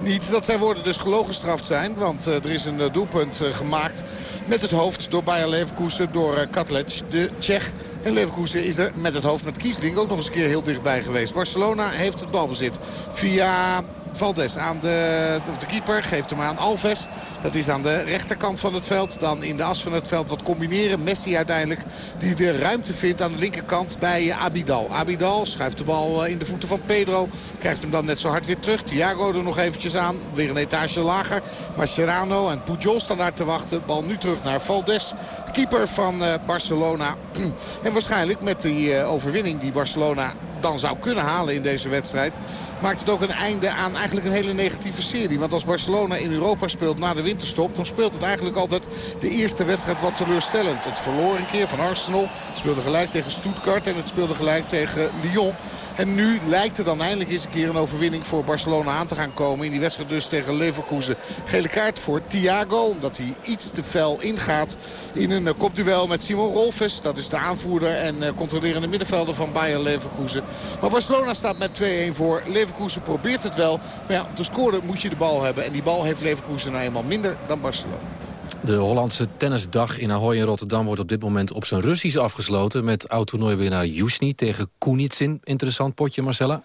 niet. Dat zijn woorden dus gelogen gestraft zijn. Want uh, er is een doelpunt gemaakt met het hoofd door Bayer Leverkusen. Door Katlec, de Tsjech. En Leverkusen is er met het hoofd met Kiesling ook nog eens een keer heel dichtbij geweest. Barcelona heeft het balbezit via Valdes aan de, de keeper. Geeft hem aan Alves. Dat is aan de rechterkant van het veld. Dan in de as van het veld wat combineren. Messi uiteindelijk die de ruimte vindt aan de linkerkant bij Abidal. Abidal schuift de bal in de voeten van Pedro. Krijgt hem dan net zo hard weer terug. Thiago er nog eventjes aan. Weer een etage lager. Mascherano en Pujol staan daar te wachten. Bal nu terug naar Valdes. De keeper van Barcelona. en waarschijnlijk met die overwinning die Barcelona dan zou kunnen halen in deze wedstrijd... maakt het ook een einde aan eigenlijk een hele negatieve serie. Want als Barcelona in Europa speelt na de winterstop... dan speelt het eigenlijk altijd de eerste wedstrijd wat teleurstellend. Het verloor een keer van Arsenal. Speelde gelijk tegen Stuttgart en het speelde gelijk tegen Lyon. En nu lijkt er dan eindelijk eens een keer een overwinning voor Barcelona aan te gaan komen. In die wedstrijd dus tegen Leverkusen. Gele kaart voor Thiago. Omdat hij iets te fel ingaat in een kopduel met Simon Rolfes. Dat is de aanvoerder en controlerende middenvelder van Bayer Leverkusen. Maar Barcelona staat met 2-1 voor. Leverkusen probeert het wel. Maar ja, om te scoren moet je de bal hebben. En die bal heeft Leverkusen nou eenmaal minder dan Barcelona. De Hollandse tennisdag in Ahoy in Rotterdam wordt op dit moment op zijn Russisch afgesloten... met oud-toernooiwinnaar Jusni tegen Kunitsin. Interessant potje, Marcella?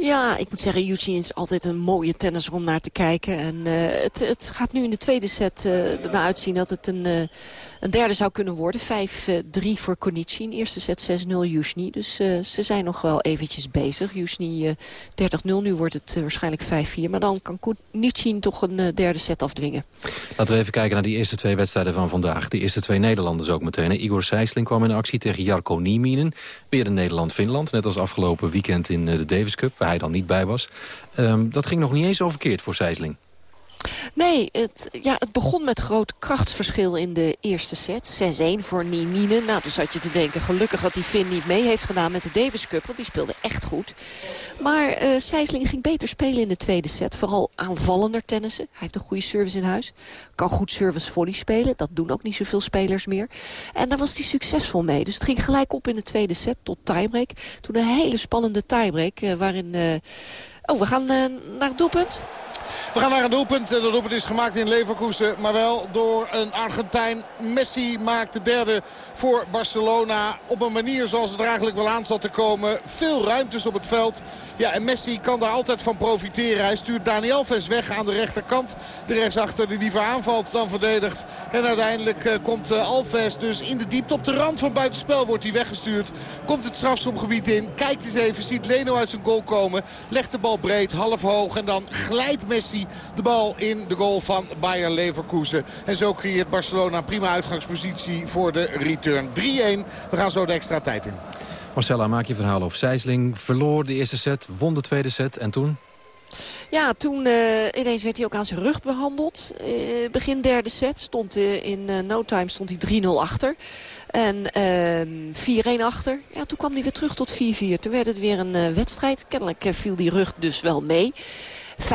Ja, ik moet zeggen, Eugene is altijd een mooie tennisser om naar te kijken. En uh, het, het, gaat nu in de tweede set uh, ernaar uitzien dat het een, uh, een derde zou kunnen worden. 5-3 voor Konicin. Eerste set 6-0 Jusni. Dus ze zijn nog wel eventjes bezig. Jusni 30-0, nu wordt het waarschijnlijk 5-4. Maar dan kan Konicin toch een derde set afdwingen. Laten we even kijken naar die eerste twee wedstrijden van vandaag. De eerste twee Nederlanders ook meteen. Igor Sijsling kwam in actie tegen Jarko Nieminen. Weer in Nederland-Finland. Net als afgelopen weekend in de Davis Cup, hij dan niet bij was. Um, dat ging nog niet eens zo verkeerd voor Sijsling. Nee, het, ja, het begon met groot krachtsverschil in de eerste set. 6-1 voor Niemine. Nou, dus zat je te denken, gelukkig dat die Finn niet mee heeft gedaan met de Davis Cup. Want die speelde echt goed. Maar uh, ging beter spelen in de tweede set. Vooral aanvallender tennissen. Hij heeft een goede service in huis. Kan goed service volley spelen. Dat doen ook niet zoveel spelers meer. En daar was hij succesvol mee. Dus het ging gelijk op in de tweede set tot tiebreak. Toen een hele spannende tiebreak. Uh, waarin... Uh... Oh, we gaan naar het doelpunt. We gaan naar een doelpunt. En dat doelpunt is gemaakt in Leverkusen. Maar wel door een Argentijn. Messi maakt de derde voor Barcelona. Op een manier zoals het er eigenlijk wel aan zat te komen. Veel ruimtes op het veld. Ja, en Messi kan daar altijd van profiteren. Hij stuurt Dani Alves weg aan de rechterkant. De rechtsachter die liever aanvalt dan verdedigt. En uiteindelijk eh, komt eh, Alves dus in de diepte. Op de rand van buitenspel wordt hij weggestuurd. Komt het strafschopgebied in. Kijkt eens even. Ziet Leno uit zijn goal komen. Legt de bal breed, half hoog. En dan glijdt Messi de bal in de goal van Bayer Leverkusen. En zo creëert Barcelona een prima uitgangspositie voor de return. 3-1. We gaan zo de extra tijd in. Marcella, maak je verhaal over Sijsling. Verloor de eerste set, won de tweede set en toen? Ja, toen uh, ineens werd hij ook aan zijn rug behandeld. Uh, begin derde set stond uh, in no time stond hij 3-0 achter. En 4-1 achter. Ja, toen kwam hij weer terug tot 4-4. Toen werd het weer een wedstrijd. Kennelijk viel die rug dus wel mee. 5-5.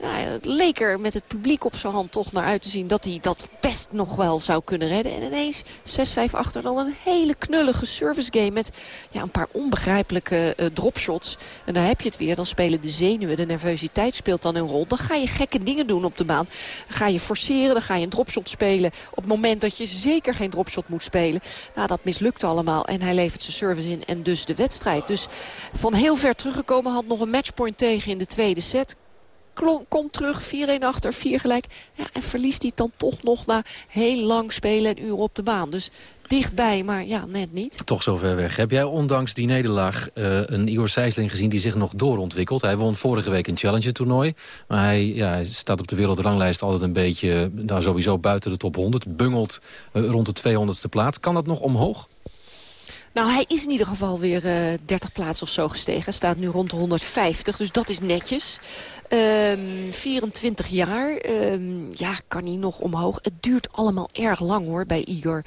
Nou het leek er met het publiek op zijn hand toch naar uit te zien... dat hij dat best nog wel zou kunnen redden. En ineens 6-5 achter dan een hele knullige service game... met ja, een paar onbegrijpelijke uh, dropshots. En daar heb je het weer. Dan spelen de zenuwen, de nervositeit speelt dan een rol. Dan ga je gekke dingen doen op de baan. Dan ga je forceren, dan ga je een dropshot spelen... op het moment dat je zeker geen dropshot moet spelen. Nou, dat mislukt allemaal. En hij levert zijn service in en dus de wedstrijd. Dus van heel ver teruggekomen had nog een matchpoint tegen in de tweede set komt terug, 4-1 achter, 4 gelijk. Ja, en verliest hij dan toch nog na heel lang spelen en uren op de baan. Dus dichtbij, maar ja, net niet. Toch zo ver weg. Heb jij ondanks die nederlaag uh, een Igor Sijsling gezien die zich nog doorontwikkelt? Hij won vorige week een Challenger-toernooi. Maar hij, ja, hij staat op de wereldranglijst altijd een beetje, nou sowieso buiten de top 100. Bungelt uh, rond de 200ste plaats. Kan dat nog omhoog? Nou, hij is in ieder geval weer uh, 30 plaatsen of zo gestegen. Hij staat nu rond de 150, dus dat is netjes. Um, 24 jaar, um, ja, kan hij nog omhoog. Het duurt allemaal erg lang hoor, bij Igor.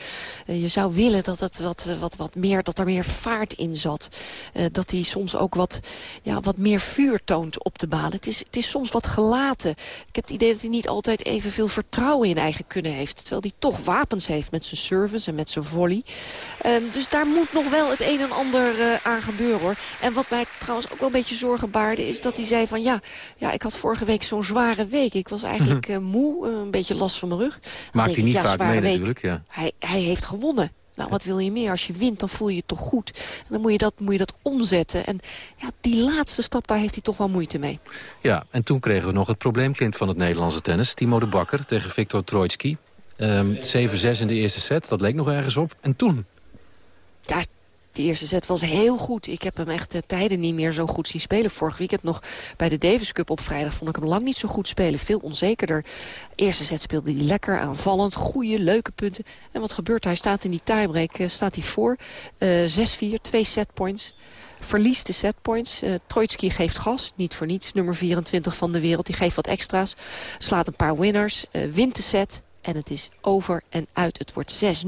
Uh, je zou willen dat, het wat, wat, wat meer, dat er meer vaart in zat. Uh, dat hij soms ook wat, ja, wat meer vuur toont op de baan. Het is, het is soms wat gelaten. Ik heb het idee dat hij niet altijd evenveel vertrouwen in eigen kunnen heeft. Terwijl hij toch wapens heeft met zijn service en met zijn volley. Um, dus daar moet nog wel het een en ander uh, aan gebeuren hoor. En wat mij trouwens ook wel een beetje zorgen baarde... is dat hij zei van ja, ja ik had vorige week zo'n zware week. Ik was eigenlijk uh, moe, uh, een beetje last van mijn rug. Maakt hij niet ja, vaak mee week. natuurlijk, ja. Hij, hij heeft gewonnen. Nou, wat wil je meer? Als je wint, dan voel je je toch goed. En dan moet je dat, moet je dat omzetten. En ja, die laatste stap, daar heeft hij toch wel moeite mee. Ja, en toen kregen we nog het probleemkind van het Nederlandse tennis. Timo de Bakker tegen Viktor Troitsky. Um, 7-6 in de eerste set, dat leek nog ergens op. En toen? Ja, de eerste set was heel goed. Ik heb hem echt de tijden niet meer zo goed zien spelen. Vorig weekend nog bij de Davis Cup op vrijdag vond ik hem lang niet zo goed spelen. Veel onzekerder. Eerste set speelde hij lekker, aanvallend, goede, leuke punten. En wat gebeurt Hij staat in die tiebreak, uh, staat hij voor. Uh, 6-4, twee setpoints. Verliest de setpoints. Uh, geeft gas, niet voor niets. Nummer 24 van de wereld. Die geeft wat extra's. Slaat een paar winners. Wint de set. En het is over en uit. Het wordt 6-0.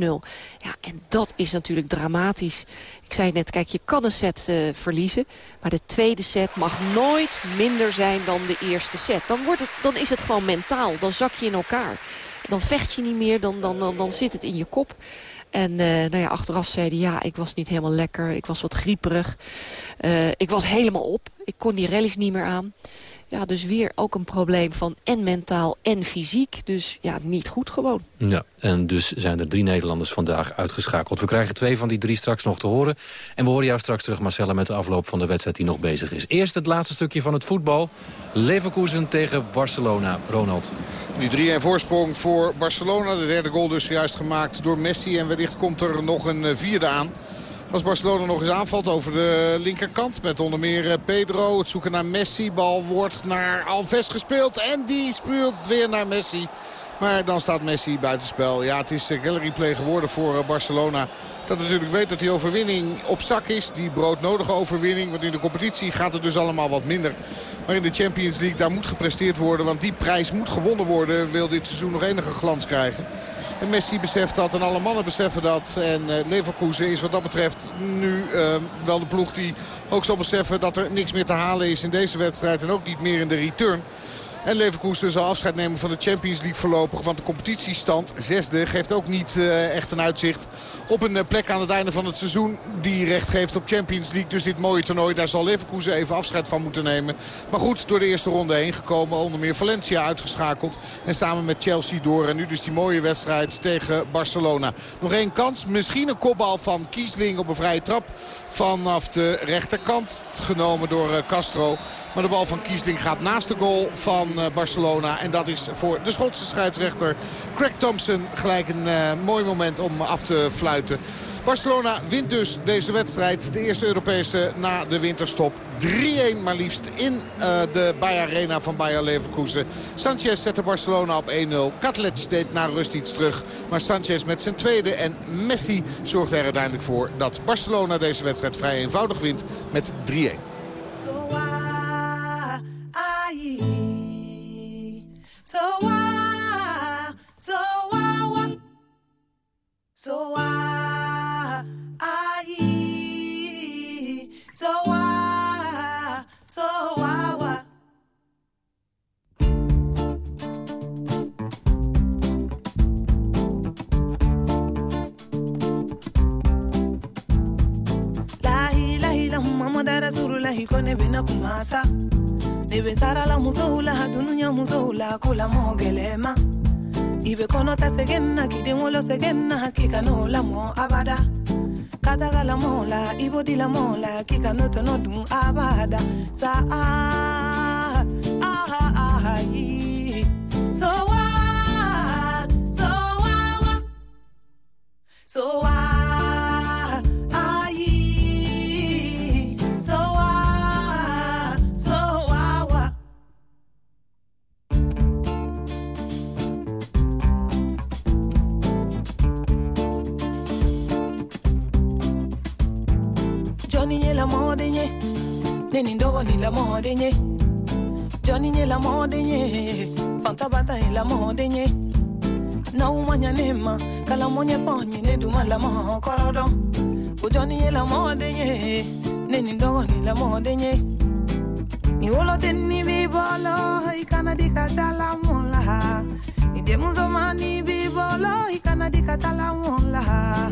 Ja, en dat is natuurlijk dramatisch. Ik zei net, kijk, je kan een set uh, verliezen. Maar de tweede set mag nooit minder zijn dan de eerste set. Dan, wordt het, dan is het gewoon mentaal. Dan zak je in elkaar. Dan vecht je niet meer, dan, dan, dan, dan zit het in je kop. En uh, nou ja, achteraf zeiden ja, ik was niet helemaal lekker. Ik was wat grieperig. Uh, ik was helemaal op. Ik kon die rallies niet meer aan. Ja, dus weer ook een probleem van en mentaal en fysiek. Dus ja, niet goed gewoon. Ja, en dus zijn er drie Nederlanders vandaag uitgeschakeld. We krijgen twee van die drie straks nog te horen. En we horen jou straks terug, Marcella, met de afloop van de wedstrijd die nog bezig is. Eerst het laatste stukje van het voetbal. Leverkusen tegen Barcelona. Ronald. Die 3-1 voorsprong voor Barcelona. De derde goal dus juist gemaakt door Messi. En wellicht komt er nog een vierde aan. Als Barcelona nog eens aanvalt over de linkerkant. Met onder meer Pedro. Het zoeken naar Messi. Bal wordt naar Alves gespeeld. En die speelt weer naar Messi. Maar dan staat Messi buitenspel. Ja, het is gallery play geworden voor Barcelona. Dat natuurlijk weet dat die overwinning op zak is. Die broodnodige overwinning. Want in de competitie gaat het dus allemaal wat minder. Maar in de Champions League, daar moet gepresteerd worden. Want die prijs moet gewonnen worden. Wil dit seizoen nog enige glans krijgen. En Messi beseft dat en alle mannen beseffen dat. En uh, Leverkusen is wat dat betreft nu wel de ploeg die ook zal beseffen dat er niks meer te halen is in deze wedstrijd. En ook niet meer in de return. En Leverkusen zal afscheid nemen van de Champions League voorlopig. Want de competitiestand, zesde, geeft ook niet uh, echt een uitzicht op een uh, plek aan het einde van het seizoen. Die recht geeft op Champions League. Dus dit mooie toernooi, daar zal Leverkusen even afscheid van moeten nemen. Maar goed, door de eerste ronde heen gekomen. Onder meer Valencia uitgeschakeld. En samen met Chelsea door. En nu dus die mooie wedstrijd tegen Barcelona. Nog één kans. Misschien een kopbal van Kiesling op een vrije trap. Vanaf de rechterkant. Genomen door uh, Castro. Maar de bal van Kiesling gaat naast de goal van uh, Barcelona. En dat is voor de Schotse scheidsrechter Craig Thompson gelijk een uh, mooi moment om af te fluiten. Barcelona wint dus deze wedstrijd. De eerste Europese na de winterstop. 3-1 maar liefst in uh, de Bayer Arena van Bayer Leverkusen. Sanchez zette Barcelona op 1-0. Katlec deed na rust iets terug. Maar Sanchez met zijn tweede en Messi zorgde er uiteindelijk voor... dat Barcelona deze wedstrijd vrij eenvoudig wint met 3-1. Why, so why, so why, so why, I, so why, so why, why. Lahi la ko ne bena kumasa ne be sara la muso la dununya muso la kula mo gelema ibe kono ta segenna kide wolo segenna hakika no la mo abada. Kataga la mo la ibo di la mo la kika no to no dun abada. Sa ah ah ah, ah yi. so what so what so what mode Neni ndogo ni la mode nye Johnny nye la mode nye Fanta bata ni la mode nye Na umanya nema Kala monye ponye ne duma la mo korodo Johnny nye la mode nye Neni ndogo ni la mode nye Ni wolo teni bi bolo Ikana di katala mola. Ni demuzo mani bi bolo Ikana di katala mola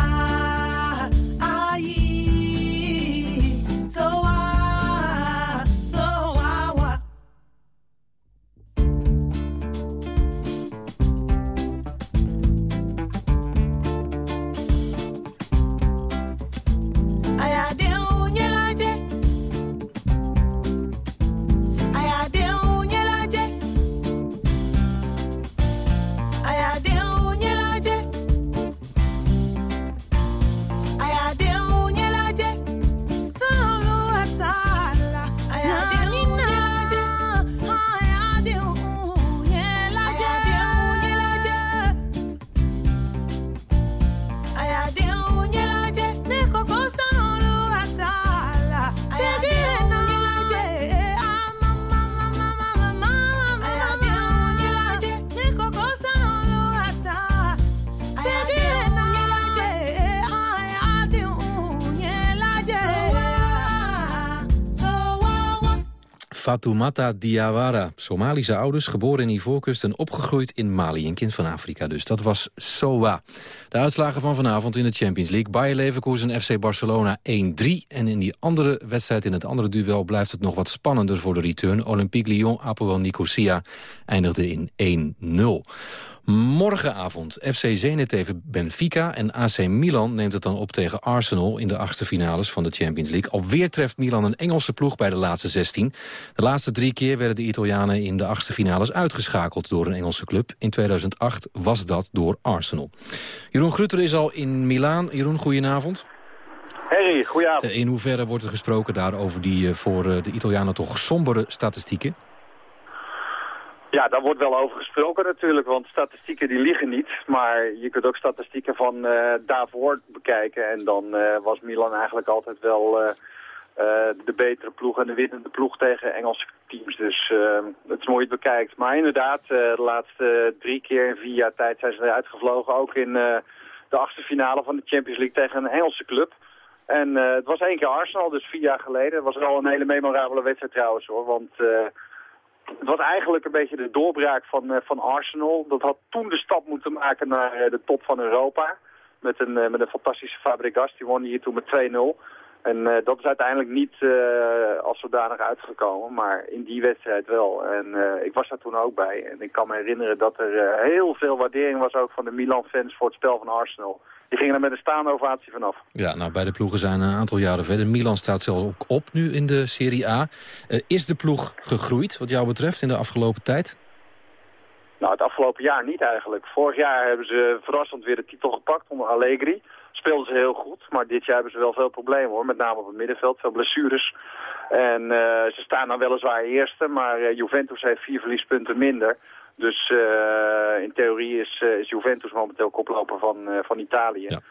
Fatoumata Diawara, Somalische ouders, geboren in Ivoorkust en opgegroeid in Mali, een kind van Afrika dus. Dat was SOA. De uitslagen van vanavond in de Champions League. Bayer Leverkusen FC Barcelona 1-3. En in die andere wedstrijd, in het andere duel, blijft het nog wat spannender voor de return. Olympique Lyon, Apoel Nicosia eindigde in 1-0. Morgenavond FC Zenit tegen Benfica en AC Milan neemt het dan op tegen Arsenal in de achtste finales van de Champions League. Alweer treft Milan een Engelse ploeg bij de laatste 16. De laatste drie keer werden de Italianen in de achtste finales uitgeschakeld door een Engelse club. In 2008 was dat door Arsenal. Jeroen Grutter is al in Milaan. Jeroen, goedenavond. Harry, goedenavond. Eh, In hoeverre wordt er gesproken daar over die eh, voor eh, de Italianen toch sombere statistieken? Ja, daar wordt wel over gesproken natuurlijk, want statistieken die liegen niet. Maar je kunt ook statistieken van eh, daarvoor bekijken. En dan eh, was Milan eigenlijk altijd wel eh, de betere ploeg en de winnende ploeg tegen Engelse teams. Dus uh, het is mooi bekijkt. Maar inderdaad, uh, de laatste drie keer in vier jaar tijd zijn ze eruit gevlogen. Ook in de achtste finale van de Champions League tegen een Engelse club. En het was één keer Arsenal, dus vier jaar geleden. Het was wel een hele memorabele wedstrijd trouwens hoor. Want het was eigenlijk een beetje de doorbraak van, van Arsenal. Dat had toen de stap moeten maken naar de top van Europa. Met een, met een fantastische Fabregas, die won hier toen met 2-0. En dat is uiteindelijk niet als zodanig uitgekomen, maar in die wedstrijd wel. En ik was daar toen ook bij. En ik kan me herinneren dat er heel veel waardering was ook van de Milan-fans voor het spel van Arsenal. Die gingen er met een staande ovatie vanaf. Ja, nou, beide ploegen zijn een aantal jaren verder. Milan staat zelfs ook op nu in de Serie A. is de ploeg gegroeid wat jou betreft in de afgelopen tijd? Nou, het afgelopen jaar niet eigenlijk. Vorig jaar hebben ze verrassend weer de titel gepakt onder Allegri speelden ze heel goed. Maar dit jaar hebben ze wel veel problemen hoor. Met name op het middenveld, veel blessures. En uh, ze staan dan weliswaar eerste, maar uh, Juventus heeft vier verliespunten minder. Dus uh, in theorie is, is Juventus momenteel koploper van, van Italië. Ja.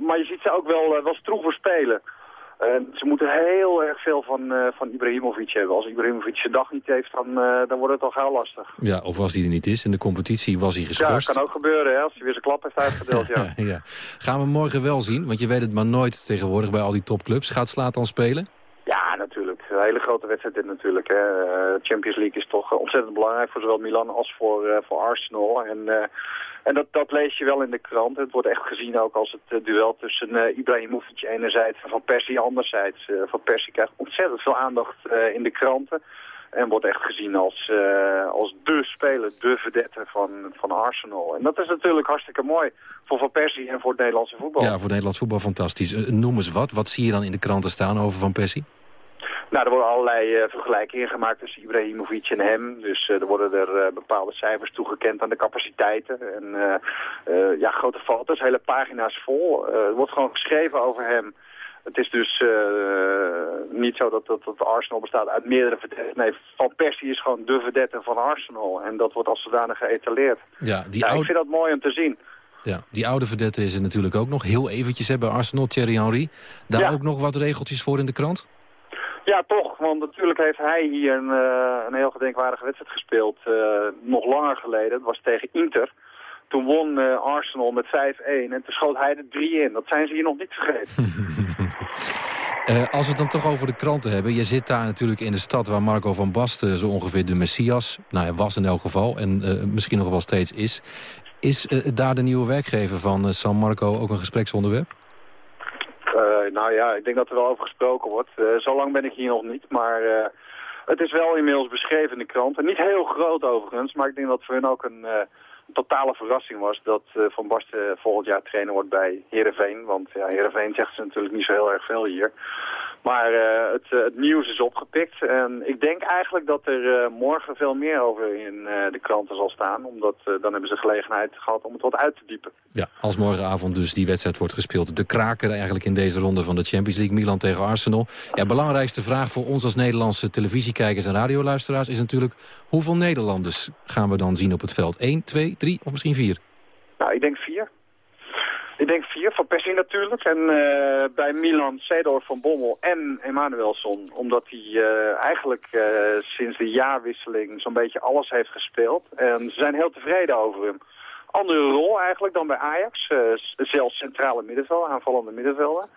maar je ziet ze ook wel, wel stroever spelen. En ze moeten heel erg veel van, van Ibrahimovic hebben. Als Ibrahimovic zijn dag niet heeft, dan, dan wordt het al gauw lastig. Ja, of als hij er niet is. In de competitie was hij geschorst. Ja, kan ook gebeuren, hè, als hij weer zijn klap heeft uitgedeeld. ja. ja. Gaan we morgen wel zien? Want je weet het maar nooit tegenwoordig bij al die topclubs. Gaat Slaat dan spelen? Ja, natuurlijk. Een hele grote wedstrijd natuurlijk. Hè. Uh, Champions League is toch ontzettend belangrijk voor zowel Milan als voor, voor Arsenal. En en dat, dat lees je wel in de krant. Het wordt echt gezien ook als het duel tussen uh, Ibrahimovic enerzijds en Van Persie anderzijds. Van Persie krijgt ontzettend veel aandacht in de kranten. En wordt echt gezien als, als de speler, de vedette van, van Arsenal. En dat is natuurlijk hartstikke mooi voor Van Persie en voor het Nederlandse voetbal. Ja, voor het Nederlands voetbal fantastisch. noem eens wat. Wat zie je dan in de kranten staan over Van Persie? Nou, er worden allerlei uh, vergelijkingen gemaakt tussen Ibrahimovic en hem. Dus uh, er worden er uh, bepaalde cijfers toegekend aan de capaciteiten. En ja, grote foto's, hele pagina's vol. er wordt gewoon geschreven over hem. Het is dus niet zo dat, dat, dat Arsenal bestaat uit meerdere verdetten. Nee, Van Persie is gewoon de verdette van Arsenal. En dat wordt als zodanig geëtaleerd. Ja, die oude... Ik vind dat mooi om te zien. Ja, die oude verdette is er natuurlijk ook nog. Heel eventjes hebben Arsenal, Thierry Henry. Daar ja. ook nog wat regeltjes voor in de krant? Ja, toch. Want natuurlijk heeft hij hier een, uh, een heel gedenkwaardige wedstrijd gespeeld. Uh, nog langer geleden. Dat was tegen Inter. Toen won uh, Arsenal met 5-1 en toen schoot hij er drie in. Dat zijn ze hier nog niet vergeten. als we het dan toch over de kranten hebben. Je zit daar natuurlijk in de stad waar Marco van Basten zo ongeveer de Messias... nou ja, was in elk geval en misschien nog wel steeds is. Is daar de nieuwe werkgever van San Marco ook een gespreksonderwerp? Nou ja, ik denk dat er wel over gesproken wordt. Uh, zo lang ben ik hier nog niet, maar uh, het is wel inmiddels beschreven in de kranten. Niet heel groot overigens, maar ik denk dat voor hen ook een, een totale verrassing was dat Van Basten volgend jaar trainer wordt bij Heerenveen. Want ja, Heerenveen zegt ze natuurlijk niet zo heel erg veel hier. Maar uh, het, het, nieuws is opgepikt. En ik denk eigenlijk dat er uh, morgen veel meer over in de kranten zal staan. Omdat dan hebben ze gelegenheid gehad om het wat uit te diepen. Ja, als morgenavond dus die wedstrijd wordt gespeeld. De kraker eigenlijk in deze ronde van de Champions League. Milan tegen Arsenal. Ja, belangrijkste vraag voor ons als Nederlandse televisiekijkers en radioluisteraars is natuurlijk... hoeveel Nederlanders gaan we dan zien op het veld? 1, 2, 3 of misschien 4? Nou, ik denk 4. Ik denk vier, van Persie natuurlijk. En uh, bij Milan, Seedorf van Bommel en Emanuelson. Omdat hij uh, eigenlijk uh, sinds de jaarwisseling zo'n beetje alles heeft gespeeld. En ze zijn heel tevreden over hem. Andere rol eigenlijk dan bij Ajax. zelfs centrale middenveld, aanvallende middenvelden.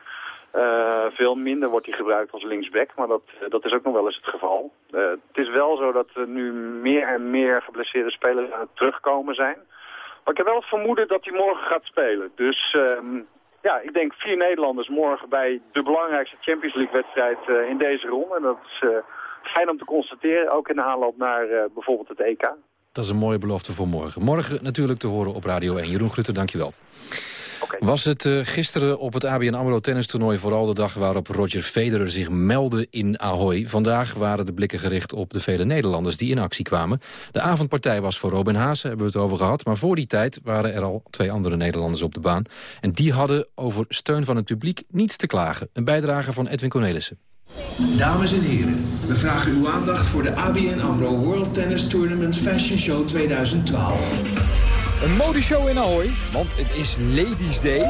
veel minder wordt hij gebruikt als linksback, maar dat, dat is ook nog wel eens het geval. het is wel zo dat er nu meer en meer geblesseerde spelers terugkomen zijn. Maar ik heb wel het vermoeden dat hij morgen gaat spelen. Dus um, ja, ik denk vier Nederlanders morgen bij de belangrijkste Champions League wedstrijd uh, in deze ronde. En dat is uh, fijn om te constateren, ook in de aanloop naar uh, bijvoorbeeld het EK. Dat is een mooie belofte voor morgen. Morgen natuurlijk te horen op Radio 1. Jeroen Grutter, dankjewel. Was het uh, gisteren op het ABN AMRO tennistoernooi vooral de dag waarop Roger Federer zich meldde in Ahoy. Vandaag waren de blikken gericht op de vele Nederlanders die in actie kwamen. De avondpartij was voor Robin Haase, hebben we het over gehad. Maar voor die tijd waren er al twee andere Nederlanders op de baan. En die hadden over steun van het publiek niets te klagen. Een bijdrage van Edwin Cornelissen. Dames en heren, we vragen uw aandacht voor de ABN AMRO World Tennis Tournament Fashion Show 2012. Een modeshow in Ahoy, want het is Ladies Day. Ja,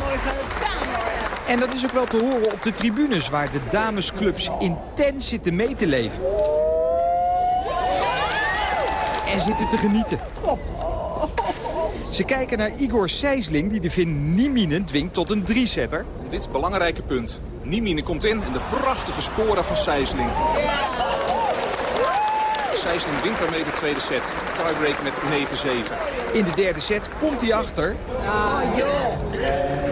mooi gedaan hoor. En dat is ook wel te horen op de tribunes... waar de damesclubs intens zitten mee te leven. En zitten te genieten. Ze kijken naar Igor Sijsling, die de Fin Nieminen dwingt tot een drie-setter. Dit belangrijke punt. Niemine komt in en de prachtige score van Sijsling. Sijsling wint daarmee de tweede set. Tiebreak met 9-7. In de derde set komt hij achter.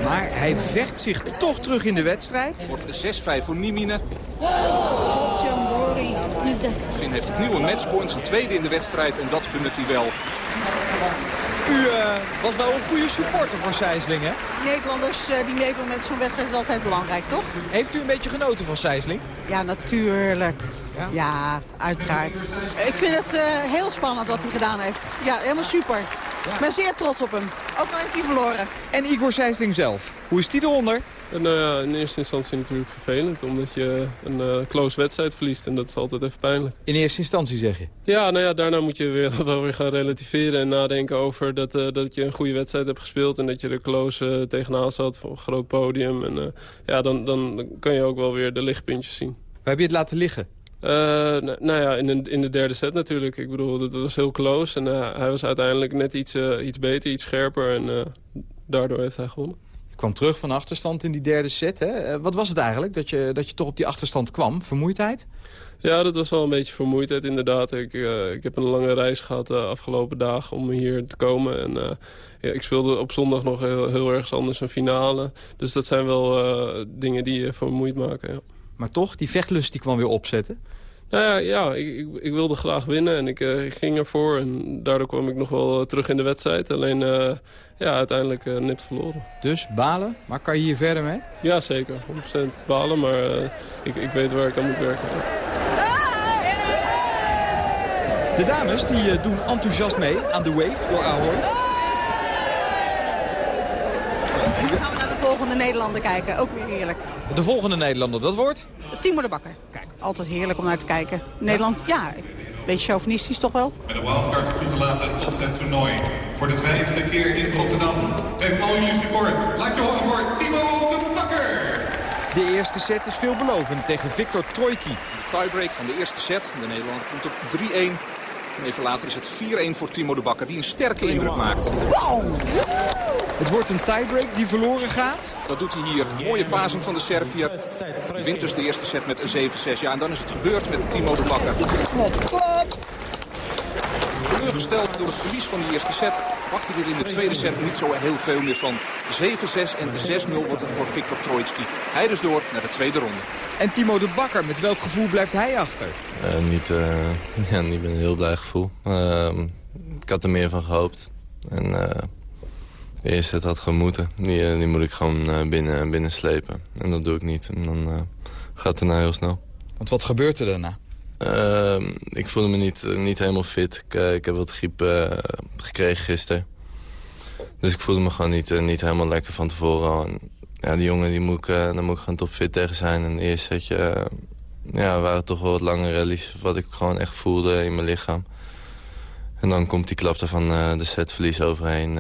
Maar hij vecht zich toch terug in de wedstrijd. Wordt 6-5 voor Niemine. Finn heeft opnieuw een matchpoint, zijn tweede in de wedstrijd en dat benut hij wel. U eh, was wel een goede supporter voor Sijsling, hè? Nederlanders eh, die meedoen met zo'n wedstrijd is altijd belangrijk, toch? Heeft u een beetje genoten van Sijsling? Ja, natuurlijk. Ja, uiteraard. Ik vind het eh, heel spannend wat hij gedaan heeft. Ja, helemaal super. Ik ben zeer trots op hem. Ook al heeft hij verloren. En Igor Sijsling zelf, hoe is die eronder? En, nou ja, in eerste instantie natuurlijk vervelend, omdat je een eh, close wedstrijd verliest. En dat is altijd even pijnlijk. In eerste instantie zeg je? Ja, nou ja, daarna moet je weer, wel weer gaan relativeren en nadenken over dat, eh, dat je een goede wedstrijd hebt gespeeld. En dat je er close uh, tegenaan zat voor een groot podium. En ja, dan, dan kan je ook wel weer de lichtpuntjes zien. Waar heb je het laten liggen? Nou, nou ja, in de, in de derde set natuurlijk. Ik bedoel, dat was heel close. En hij was uiteindelijk net iets, iets beter, iets scherper. En daardoor heeft hij gewonnen. Je kwam terug van achterstand in die derde set. Hè? Wat was het eigenlijk dat je, dat je toch op die achterstand kwam? Vermoeidheid? Ja, dat was wel een beetje vermoeidheid inderdaad. Ik, uh, ik heb een lange reis gehad de uh, afgelopen dagen om hier te komen. En uh, ja, ik speelde op zondag nog heel, heel ergens anders een finale. Dus dat zijn wel dingen die je vermoeid maken, ja. Maar toch, die vechtlust die kwam weer opzetten? Nou ja, ja ik, ik, ik, wilde graag winnen en ik, uh, ik, ging ervoor. En daardoor kwam ik nog wel uh, terug in de wedstrijd. Alleen uh, ja, uiteindelijk nipt verloren. Dus balen, maar kan je hier verder mee? Ja, zeker. 100% balen, maar ik, ik weet waar ik aan moet werken. De dames die doen enthousiast mee aan de wave door Ahoy. En dan gaan we naar de volgende Nederlander kijken. Ook weer heerlijk. De volgende Nederlander, dat wordt? Timo de Bakker. Kijk. Altijd heerlijk om naar te kijken. Nederland, ja, een beetje chauvinistisch toch wel. Met de wildcard toegelaten tot het toernooi. Voor de vijfde keer in Rotterdam. Geef hem al jullie support. Laat je horen voor Timo de Bakker. De eerste set is veelbelovend tegen Victor Trojki. De tiebreak van de eerste set. De Nederlander komt op 3-1. Even later is het 4-1 voor Timo de Bakker, die een sterke indruk maakt. Het wordt een tiebreak die verloren gaat. Dat doet hij hier. Mooie pasing van de Servier. Wint dus de eerste set met 7-6. Ja, en dan is het gebeurd met Timo de Bakker. Teleurgesteld door het verlies van de eerste set... pakt hij er in de tweede set niet zo heel veel meer van. 7-6 en 6-0 wordt het voor Viktor Troitsky. Hij dus door naar de tweede ronde. En Timo de Bakker, met welk gevoel blijft hij achter? Uh, niet, uh, ja, niet met een heel blij gevoel. Uh, ik had er meer van gehoopt. En de eerste set had gemoeten. Die, die moet ik gewoon binnen, binnen slepen. En dat doe ik niet. En dan gaat het daarna heel snel. Want wat gebeurt er daarna? Ehm, ik voelde me niet, niet helemaal fit. Ik, ik heb wat griep gekregen gisteren. Dus ik voelde me gewoon niet, niet helemaal lekker van tevoren. En, ja, die jongen, die moet ik, daar moet ik gewoon topfit tegen zijn. En eerst setje uh, ja, waren toch wel wat lange rallies. Wat ik gewoon echt voelde in mijn lichaam. En dan komt die klapte van uh, de setverlies overheen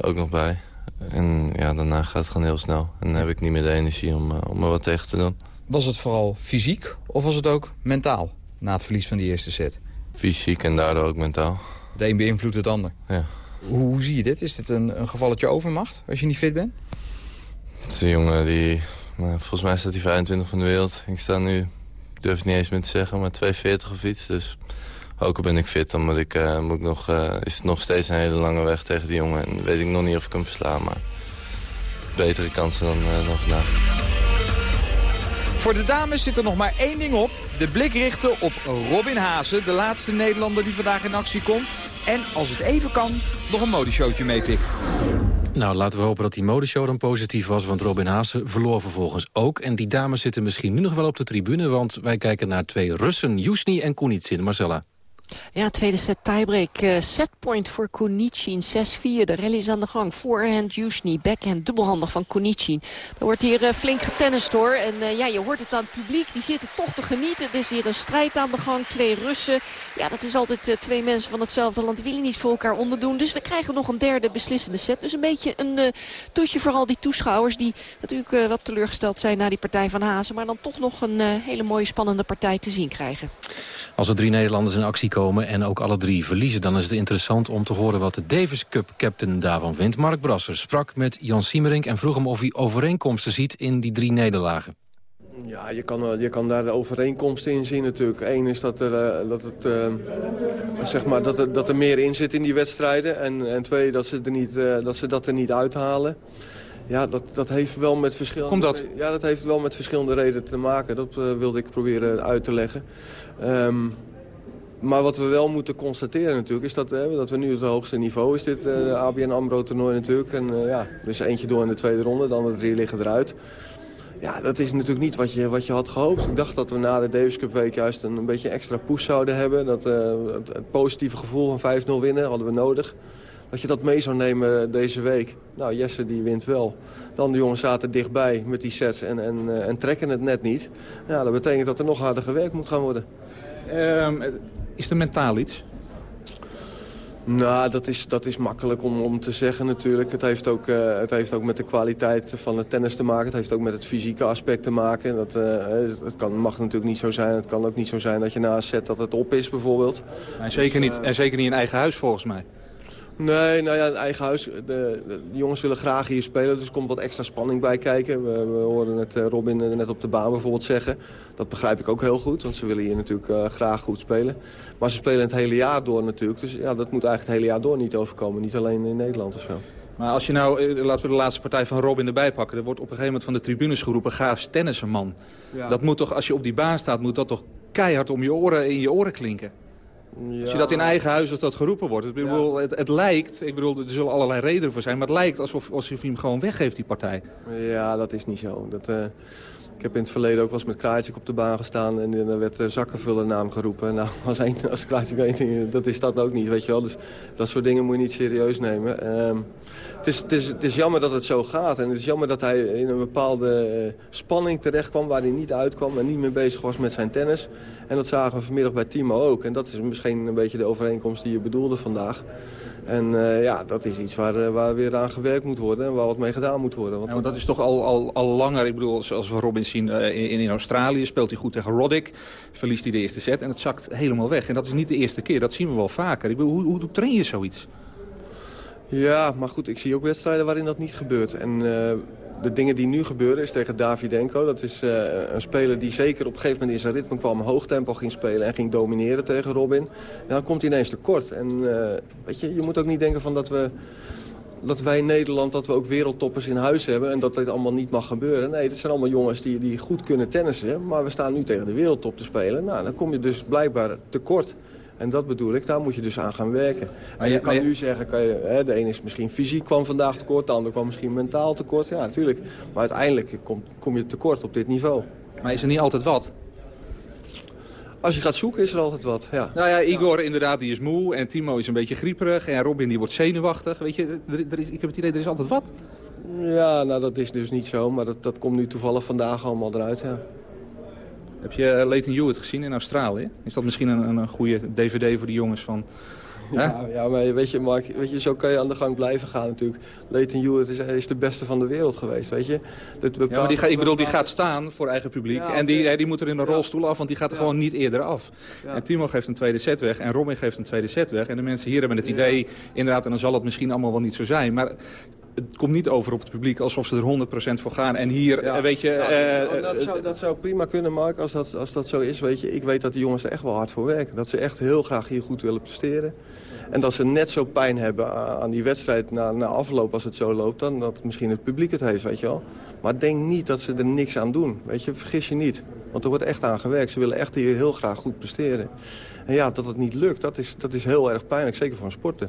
ook nog bij. En ja, daarna gaat het gewoon heel snel. En dan heb ik niet meer de energie om, om er wat tegen te doen. Was het vooral fysiek of was het ook mentaal na het verlies van die eerste set? Fysiek en daardoor ook mentaal. De een beïnvloedt het ander. Ja. Hoe, hoe zie je dit? Is dit een, een gevalletje overmacht als je niet fit bent? Het is een jongen die... Volgens mij staat hij 25 van de wereld. Ik sta nu, ik durf het niet eens meer te zeggen, maar 240 of iets. Dus ook al ben ik fit, dan moet ik, uh, moet ik nog, uh, is het nog steeds een hele lange weg tegen die jongen. En weet ik nog niet of ik hem versla, maar betere kansen dan, uh, dan vandaag. Voor de dames zit er nog maar één ding op. De blik richten op Robin Haase, de laatste Nederlander die vandaag in actie komt. En als het even kan, nog een modeshowtje meepikken. Nou, laten we hopen dat die modeshow dan positief was... want Robin Haase verloor vervolgens ook. En die dames zitten misschien nu nog wel op de tribune... want wij kijken naar twee Russen, Jusni en Kunitsin. Marcella. Ja, tweede set tiebreak. Uh, setpoint voor Kunichin. 6-4. De rally is aan de gang. Forehand Jusni. Backhand dubbelhandig van Kunichin. Er wordt hier uh, flink getennist hoor. En uh, ja, je hoort het aan het publiek. Die zitten toch te genieten. Het is hier een strijd aan de gang. Twee Russen. Ja, dat is altijd twee mensen van hetzelfde land. Willen niet voor elkaar onderdoen. Dus we krijgen nog een derde beslissende set. Dus een beetje een toetje voor al die toeschouwers. Die natuurlijk wat teleurgesteld zijn na die partij van Hazen. Maar dan toch nog een hele mooie spannende partij te zien krijgen. Als er drie Nederlanders in actie komen en ook alle drie verliezen... dan is het interessant om te horen wat de Davis Cup captain daarvan vindt. Mark Brasser sprak met Jan Siemerink en vroeg hem of hij overeenkomsten ziet in die drie nederlagen. Ja, je kan, je kan daar de overeenkomsten in zien natuurlijk. Eén is dat er, eh, dat het, uh, zeg maar, dat, er, dat er meer in zit in die wedstrijden. En, en twee, dat ze, er niet, uh, dat ze dat er niet uithalen. Ja, dat, dat heeft wel met verschillende... Komt dat? Ja, dat heeft wel met verschillende redenen te maken. Dat wilde ik proberen uit te leggen. Um, maar wat we wel moeten constateren natuurlijk is dat, dat we nu het hoogste niveau is dit uh, ABN AMRO toernooi natuurlijk. En uh, ja, dus eentje door in de tweede ronde, dan de drie liggen eruit. Ja, dat is natuurlijk niet wat je, wat je had gehoopt. Ik dacht dat we na de Davis Cup week juist een, een beetje extra push zouden hebben. Dat, uh, het, het, positieve gevoel van 5-0 winnen hadden we nodig. Dat je dat mee zou nemen deze week. Nou, Jesse die wint wel. Dan de jongens zaten dichtbij met die sets en, en, en trekken het net niet. Ja, dat betekent dat er nog harder gewerkt moet gaan worden. Um, is er mentaal iets? Nou, dat is, dat is makkelijk om, om te zeggen natuurlijk. Het heeft, ook, uh, het heeft ook met de kwaliteit van het tennis te maken. Het heeft ook met het fysieke aspect te maken. Dat, uh, het kan, mag natuurlijk niet zo zijn. Het kan ook niet zo zijn dat je na een set dat het op is bijvoorbeeld. En zeker, niet, en zeker niet in eigen huis volgens mij. Nee, nou ja, het eigen huis. De, de, jongens willen graag hier spelen, dus er komt wat extra spanning bij kijken. We, we hoorden het uh, Robin net op de baan bijvoorbeeld zeggen. Dat begrijp ik ook heel goed, want ze willen hier natuurlijk uh, graag goed spelen. Maar ze spelen het hele jaar door natuurlijk. Dus ja, dat moet eigenlijk het hele jaar door niet overkomen. Niet alleen in Nederland of zo. Maar als je nou, eh, laten we de laatste partij van Robin erbij pakken. Er wordt op een gegeven moment van de tribunes geroepen, ga tennissen man. Ja. Dat moet toch, als je op die baan staat, moet dat toch keihard om je oren, in je oren klinken? Ja. Als je dat in eigen huis als dat geroepen wordt. Ik bedoel, het, het, lijkt, ik bedoel, er zullen allerlei redenen voor zijn... maar het lijkt alsof, alsof hij hem gewoon weggeeft, die partij. Ja, dat is niet zo. Dat, uh, ik heb in het verleden ook wel eens met Krajcik op de baan gestaan... en er werd uh, zakkenvullen naam geroepen. Nou, als, een, als Krajcik weet, dat is dat ook niet, weet je wel. Dus dat soort dingen moet je niet serieus nemen. Uh, het, is, het, is, het is jammer dat het zo gaat. En het is jammer dat hij in een bepaalde spanning terecht kwam... waar hij niet uitkwam en niet meer bezig was met zijn tennis. En dat zagen we vanmiddag bij Timo ook. En dat is misschien een beetje de overeenkomst die je bedoelde vandaag. En uh, ja, dat is iets waar, uh, waar weer aan gewerkt moet worden en waar wat mee gedaan moet worden. Want, ja, dat is toch al, al, al langer, ik bedoel, zoals we Robin zien uh, in, in Australië speelt hij goed tegen Roddick. Verliest hij de eerste set en het zakt helemaal weg. En dat is niet de eerste keer, dat zien we wel vaker. Ik bedoel, hoe, hoe train je zoiets? Ja, maar goed, ik zie ook wedstrijden waarin dat niet gebeurt. En de dingen die nu gebeuren is tegen Davidenko. Dat is uh, een speler die zeker op een gegeven moment in zijn ritme kwam... hoog tempo ging spelen en ging domineren tegen Robin. En dan komt hij ineens tekort. En uh, weet je, je moet ook niet denken van dat we dat wij in Nederland dat we ook wereldtoppers in huis hebben... en dat dit allemaal niet mag gebeuren. Nee, het zijn allemaal jongens die, die goed kunnen tennissen... maar we staan nu tegen de wereldtop te spelen. Nou, dan kom je dus blijkbaar tekort. En dat bedoel ik, daar moet je dus aan gaan werken. Maar je kan nu zeggen, kan je, hè, de ene is misschien fysiek kwam vandaag tekort... de ander kwam misschien mentaal tekort. Ja, natuurlijk. Maar uiteindelijk kom, kom je tekort op dit niveau. Maar is er niet altijd wat? Als je gaat zoeken is er altijd wat, ja. Nou ja, Igor inderdaad, die is moe. En Timo is een beetje grieperig. En Robin die wordt zenuwachtig. Weet je, er, er is, ik heb het idee, er is altijd wat. Ja, nou dat is dus niet zo. Maar dat, dat komt nu toevallig vandaag allemaal eruit, ja. Heb je uh, Leighton Hewitt gezien in Australië? Is dat misschien een, een goede dvd voor die jongens van... Ja, ja, maar weet je, Mark, weet je, zo kan je aan de gang blijven gaan natuurlijk. Leighton Hewitt is, is de beste van de wereld geweest, weet je. Dat ja, maar die ga, ik bedoel, die gaat staan voor eigen publiek. Ja, en die, die moet er in een rolstoel af, want die gaat er gewoon niet eerder af. En Timo geeft een tweede set weg en Robin geeft een tweede set weg. En de mensen hier hebben het idee, inderdaad, en dan zal het misschien allemaal wel niet zo zijn. Maar het komt niet over op het publiek alsof ze er 100% voor gaan. En hier, ja. weet je... Ja, uh, dat, zou, dat zou prima kunnen, Mark, als dat, als dat zo is. Weet je. Ik weet dat de jongens er echt wel hard voor werken. Dat ze echt heel graag hier goed willen presteren. En dat ze net zo pijn hebben aan die wedstrijd na, na afloop als het zo loopt... dan dat misschien het publiek het heeft, weet je wel. Maar denk niet dat ze er niks aan doen. Weet je, vergis je niet. Want er wordt echt aan gewerkt. Ze willen echt hier heel graag goed presteren. En ja, dat het niet lukt, dat is, dat is heel erg pijnlijk. Zeker voor een sporter.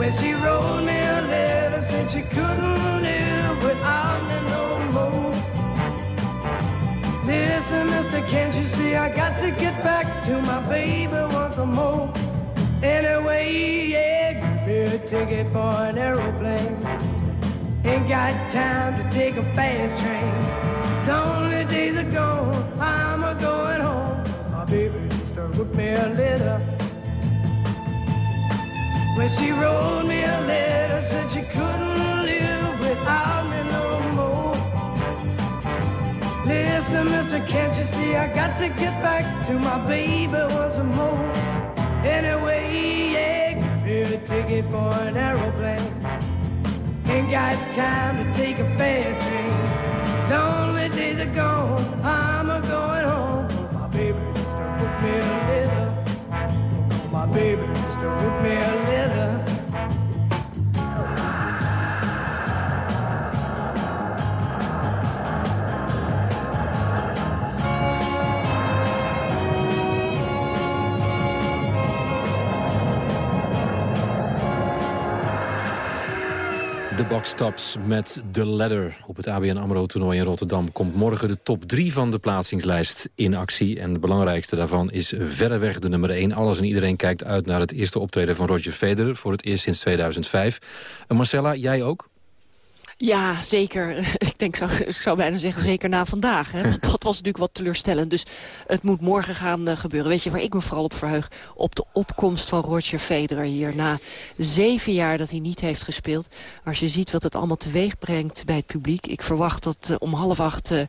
When she wrote me a letter, said she couldn't live without me no more. Listen, mister, can't you see I got to get back to my baby once more? Anyway, yeah, give me a ticket for an aeroplane. Ain't got time to take a fast train. Only days are gone, I'm a going home. My baby just wrote me a letter. When she wrote me a letter, said she couldn't live without me no more. Listen, mister, can't you see I got to get back to my baby once more? Anyway, yeah, me a ticket for an aeroplane. Ain't got time to take a fast train. Only days are gone, I'm a going home. My baby just wrote me a letter. My baby Boxtops met The Ladder. Op het ABN AMRO-toernooi in Rotterdam komt morgen de top 3 van de plaatsingslijst in actie. En de belangrijkste daarvan is verreweg de nummer 1. Alles en iedereen kijkt uit naar het eerste optreden van Roger Federer... voor het eerst sinds 2005. En Marcella, jij ook? Ja, zeker. Ik denk, zou, ik zou bijna zeggen, zeker na vandaag. Hè? Want dat was natuurlijk wat teleurstellend. Dus het moet morgen gaan uh, gebeuren. Weet je waar ik me vooral op verheug? Op de opkomst van Roger Federer hier. Na zeven jaar dat hij niet heeft gespeeld. Als je ziet wat het allemaal teweeg brengt bij het publiek. Ik verwacht dat uh, om half acht, uh,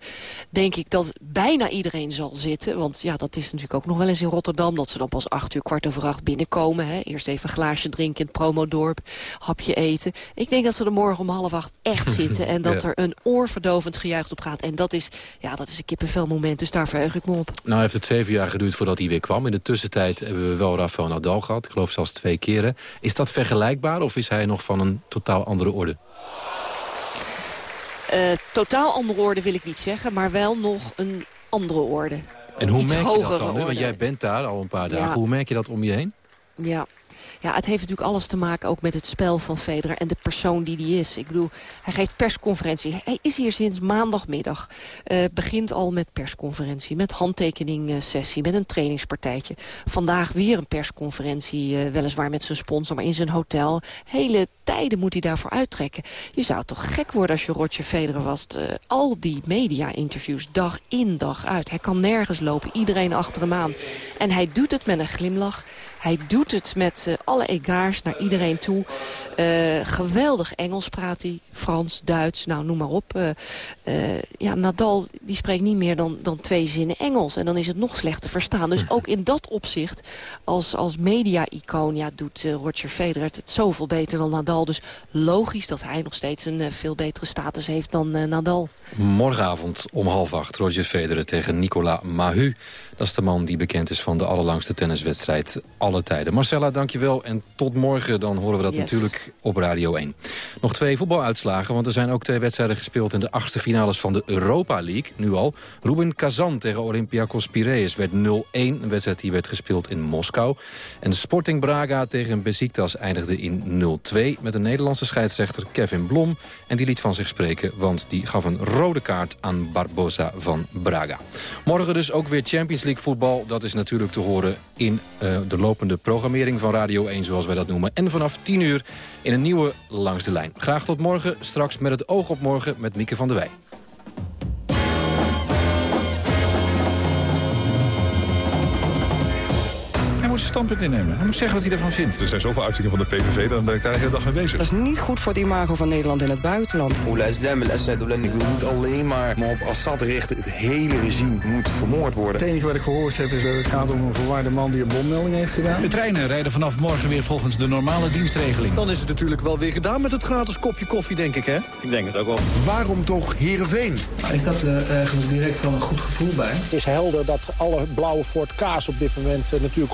denk ik, dat bijna iedereen zal zitten. Want ja, dat is natuurlijk ook nog wel eens in Rotterdam. Dat ze dan pas acht uur, kwart over acht binnenkomen. Hè? Eerst even een glaasje drinken in het promodorp. Hapje eten. Ik denk dat ze er morgen om half acht echt zitten. En dat Ja. er een oorverdovend gejuich op gaat. En dat is, ja, dat is een kippenvel moment. Dus daar verheug ik me op. Nou heeft het zeven jaar geduurd voordat hij weer kwam. In de tussentijd hebben we wel Rafael Nadal gehad. Ik geloof zelfs twee keren. Is dat vergelijkbaar of is hij nog van een totaal andere orde? Eh, totaal andere orde wil ik niet zeggen. Maar wel nog een andere orde. En hoe Iets merk je dat dan? Want jij bent daar al een paar dagen. Ja. Hoe merk je dat om je heen? Ja. Ja, het heeft natuurlijk alles te maken ook met het spel van Federer en de persoon die hij is. Ik bedoel, hij geeft persconferentie. Hij is hier sinds maandagmiddag. Eh, begint al met persconferentie, met handtekening sessie, met een trainingspartijtje. Vandaag weer een persconferentie, eh, weliswaar met zijn sponsor, maar in zijn hotel. Hele tijden moet hij daarvoor uittrekken. Je zou toch gek worden als je Roger Federer was. Eh, al die media-interviews, dag in, dag uit. Hij kan nergens lopen, iedereen achter hem aan. En hij doet het met een glimlach. Hij doet het met eh, alle egaars naar iedereen toe. Eh, geweldig Engels praat hij. Frans, Duits, nou noem maar op. Eh, ja, Nadal die spreekt niet meer dan, dan twee zinnen Engels. En dan is het nog slecht te verstaan. Dus ook in dat opzicht, als, als media-icoon... Ja, doet Roger Federer het, zoveel beter dan Nadal. Dus logisch dat hij nog steeds een veel betere status heeft dan Nadal. Morgenavond om half acht Roger Federer tegen Nicolas Mahut. Dat is de man die bekend is van de allerlangste tenniswedstrijd alle tijden. Marcella, dankjewel. En tot morgen, dan horen we dat Yes. natuurlijk op Radio 1. Nog twee voetbaluitslagen, want er zijn ook twee wedstrijden gespeeld... in de achtste finales van de Europa League, nu al. Rubin Kazan tegen Olympiakos Piraeus werd 0-1. Een wedstrijd die werd gespeeld in Moskou. En Sporting Braga tegen Besiktas eindigde in 0-2... met een Nederlandse scheidsrechter Kevin Blom. En die liet van zich spreken, want die gaf een rode kaart aan Barbosa van Braga. Morgen dus ook weer Champions League voetbal. Dat is natuurlijk te horen in eh, de lopende programmering van Radio 1, zoals wij dat noemen. En vanaf 10 uur in een nieuwe Langs de Lijn. Graag tot morgen, straks met het oog op morgen met Mieke van der Wij. Moet standpunt innemen. Hij moet zeggen wat hij ervan vindt. Er zijn zoveel uitingen van de PVV, dan ben ik daar de hele dag mee bezig. Dat is niet goed voor het imago van Nederland in het buitenland. Ik wil niet alleen maar, maar op Assad richten. Het hele regime moet vermoord worden. Het enige wat ik gehoord heb is dat het gaat om een verwaarde man die een bommelding heeft gedaan. De treinen rijden vanaf morgen weer volgens de normale dienstregeling. Dan is het natuurlijk wel weer gedaan met het gratis kopje koffie, denk ik, hè? Ik denk het ook wel. Waarom toch Heerenveen? Ik had er eigenlijk direct wel een goed gevoel bij. Het is helder dat alle blauwe Ford Ka's op dit moment eh, natuurlijk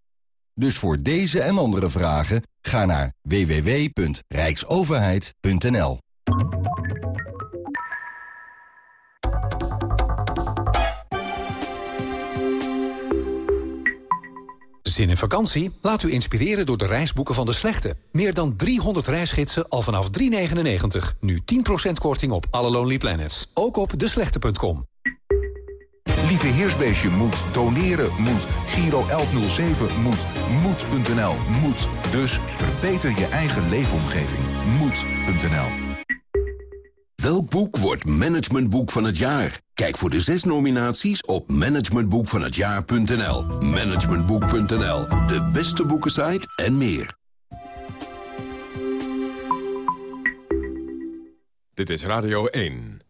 Dus voor deze en andere vragen ga naar www.rijksoverheid.nl. Zin in vakantie? Laat u inspireren door de reisboeken van De Slechte. Meer dan 300 reisgidsen al vanaf 3,99. Nu 10% korting op alle Lonely Planets. Ook op deslechte.com. Lieve Heersbeestje moet, doneren moet, Giro 1107 moet, moed.nl moet. Dus verbeter je eigen leefomgeving. Moed.nl Welk boek wordt managementboek van het jaar? Kijk voor de zes nominaties op managementboekvanhetjaar.nl. Managementboek.nl, de beste boekensite en meer. Dit is Radio 1.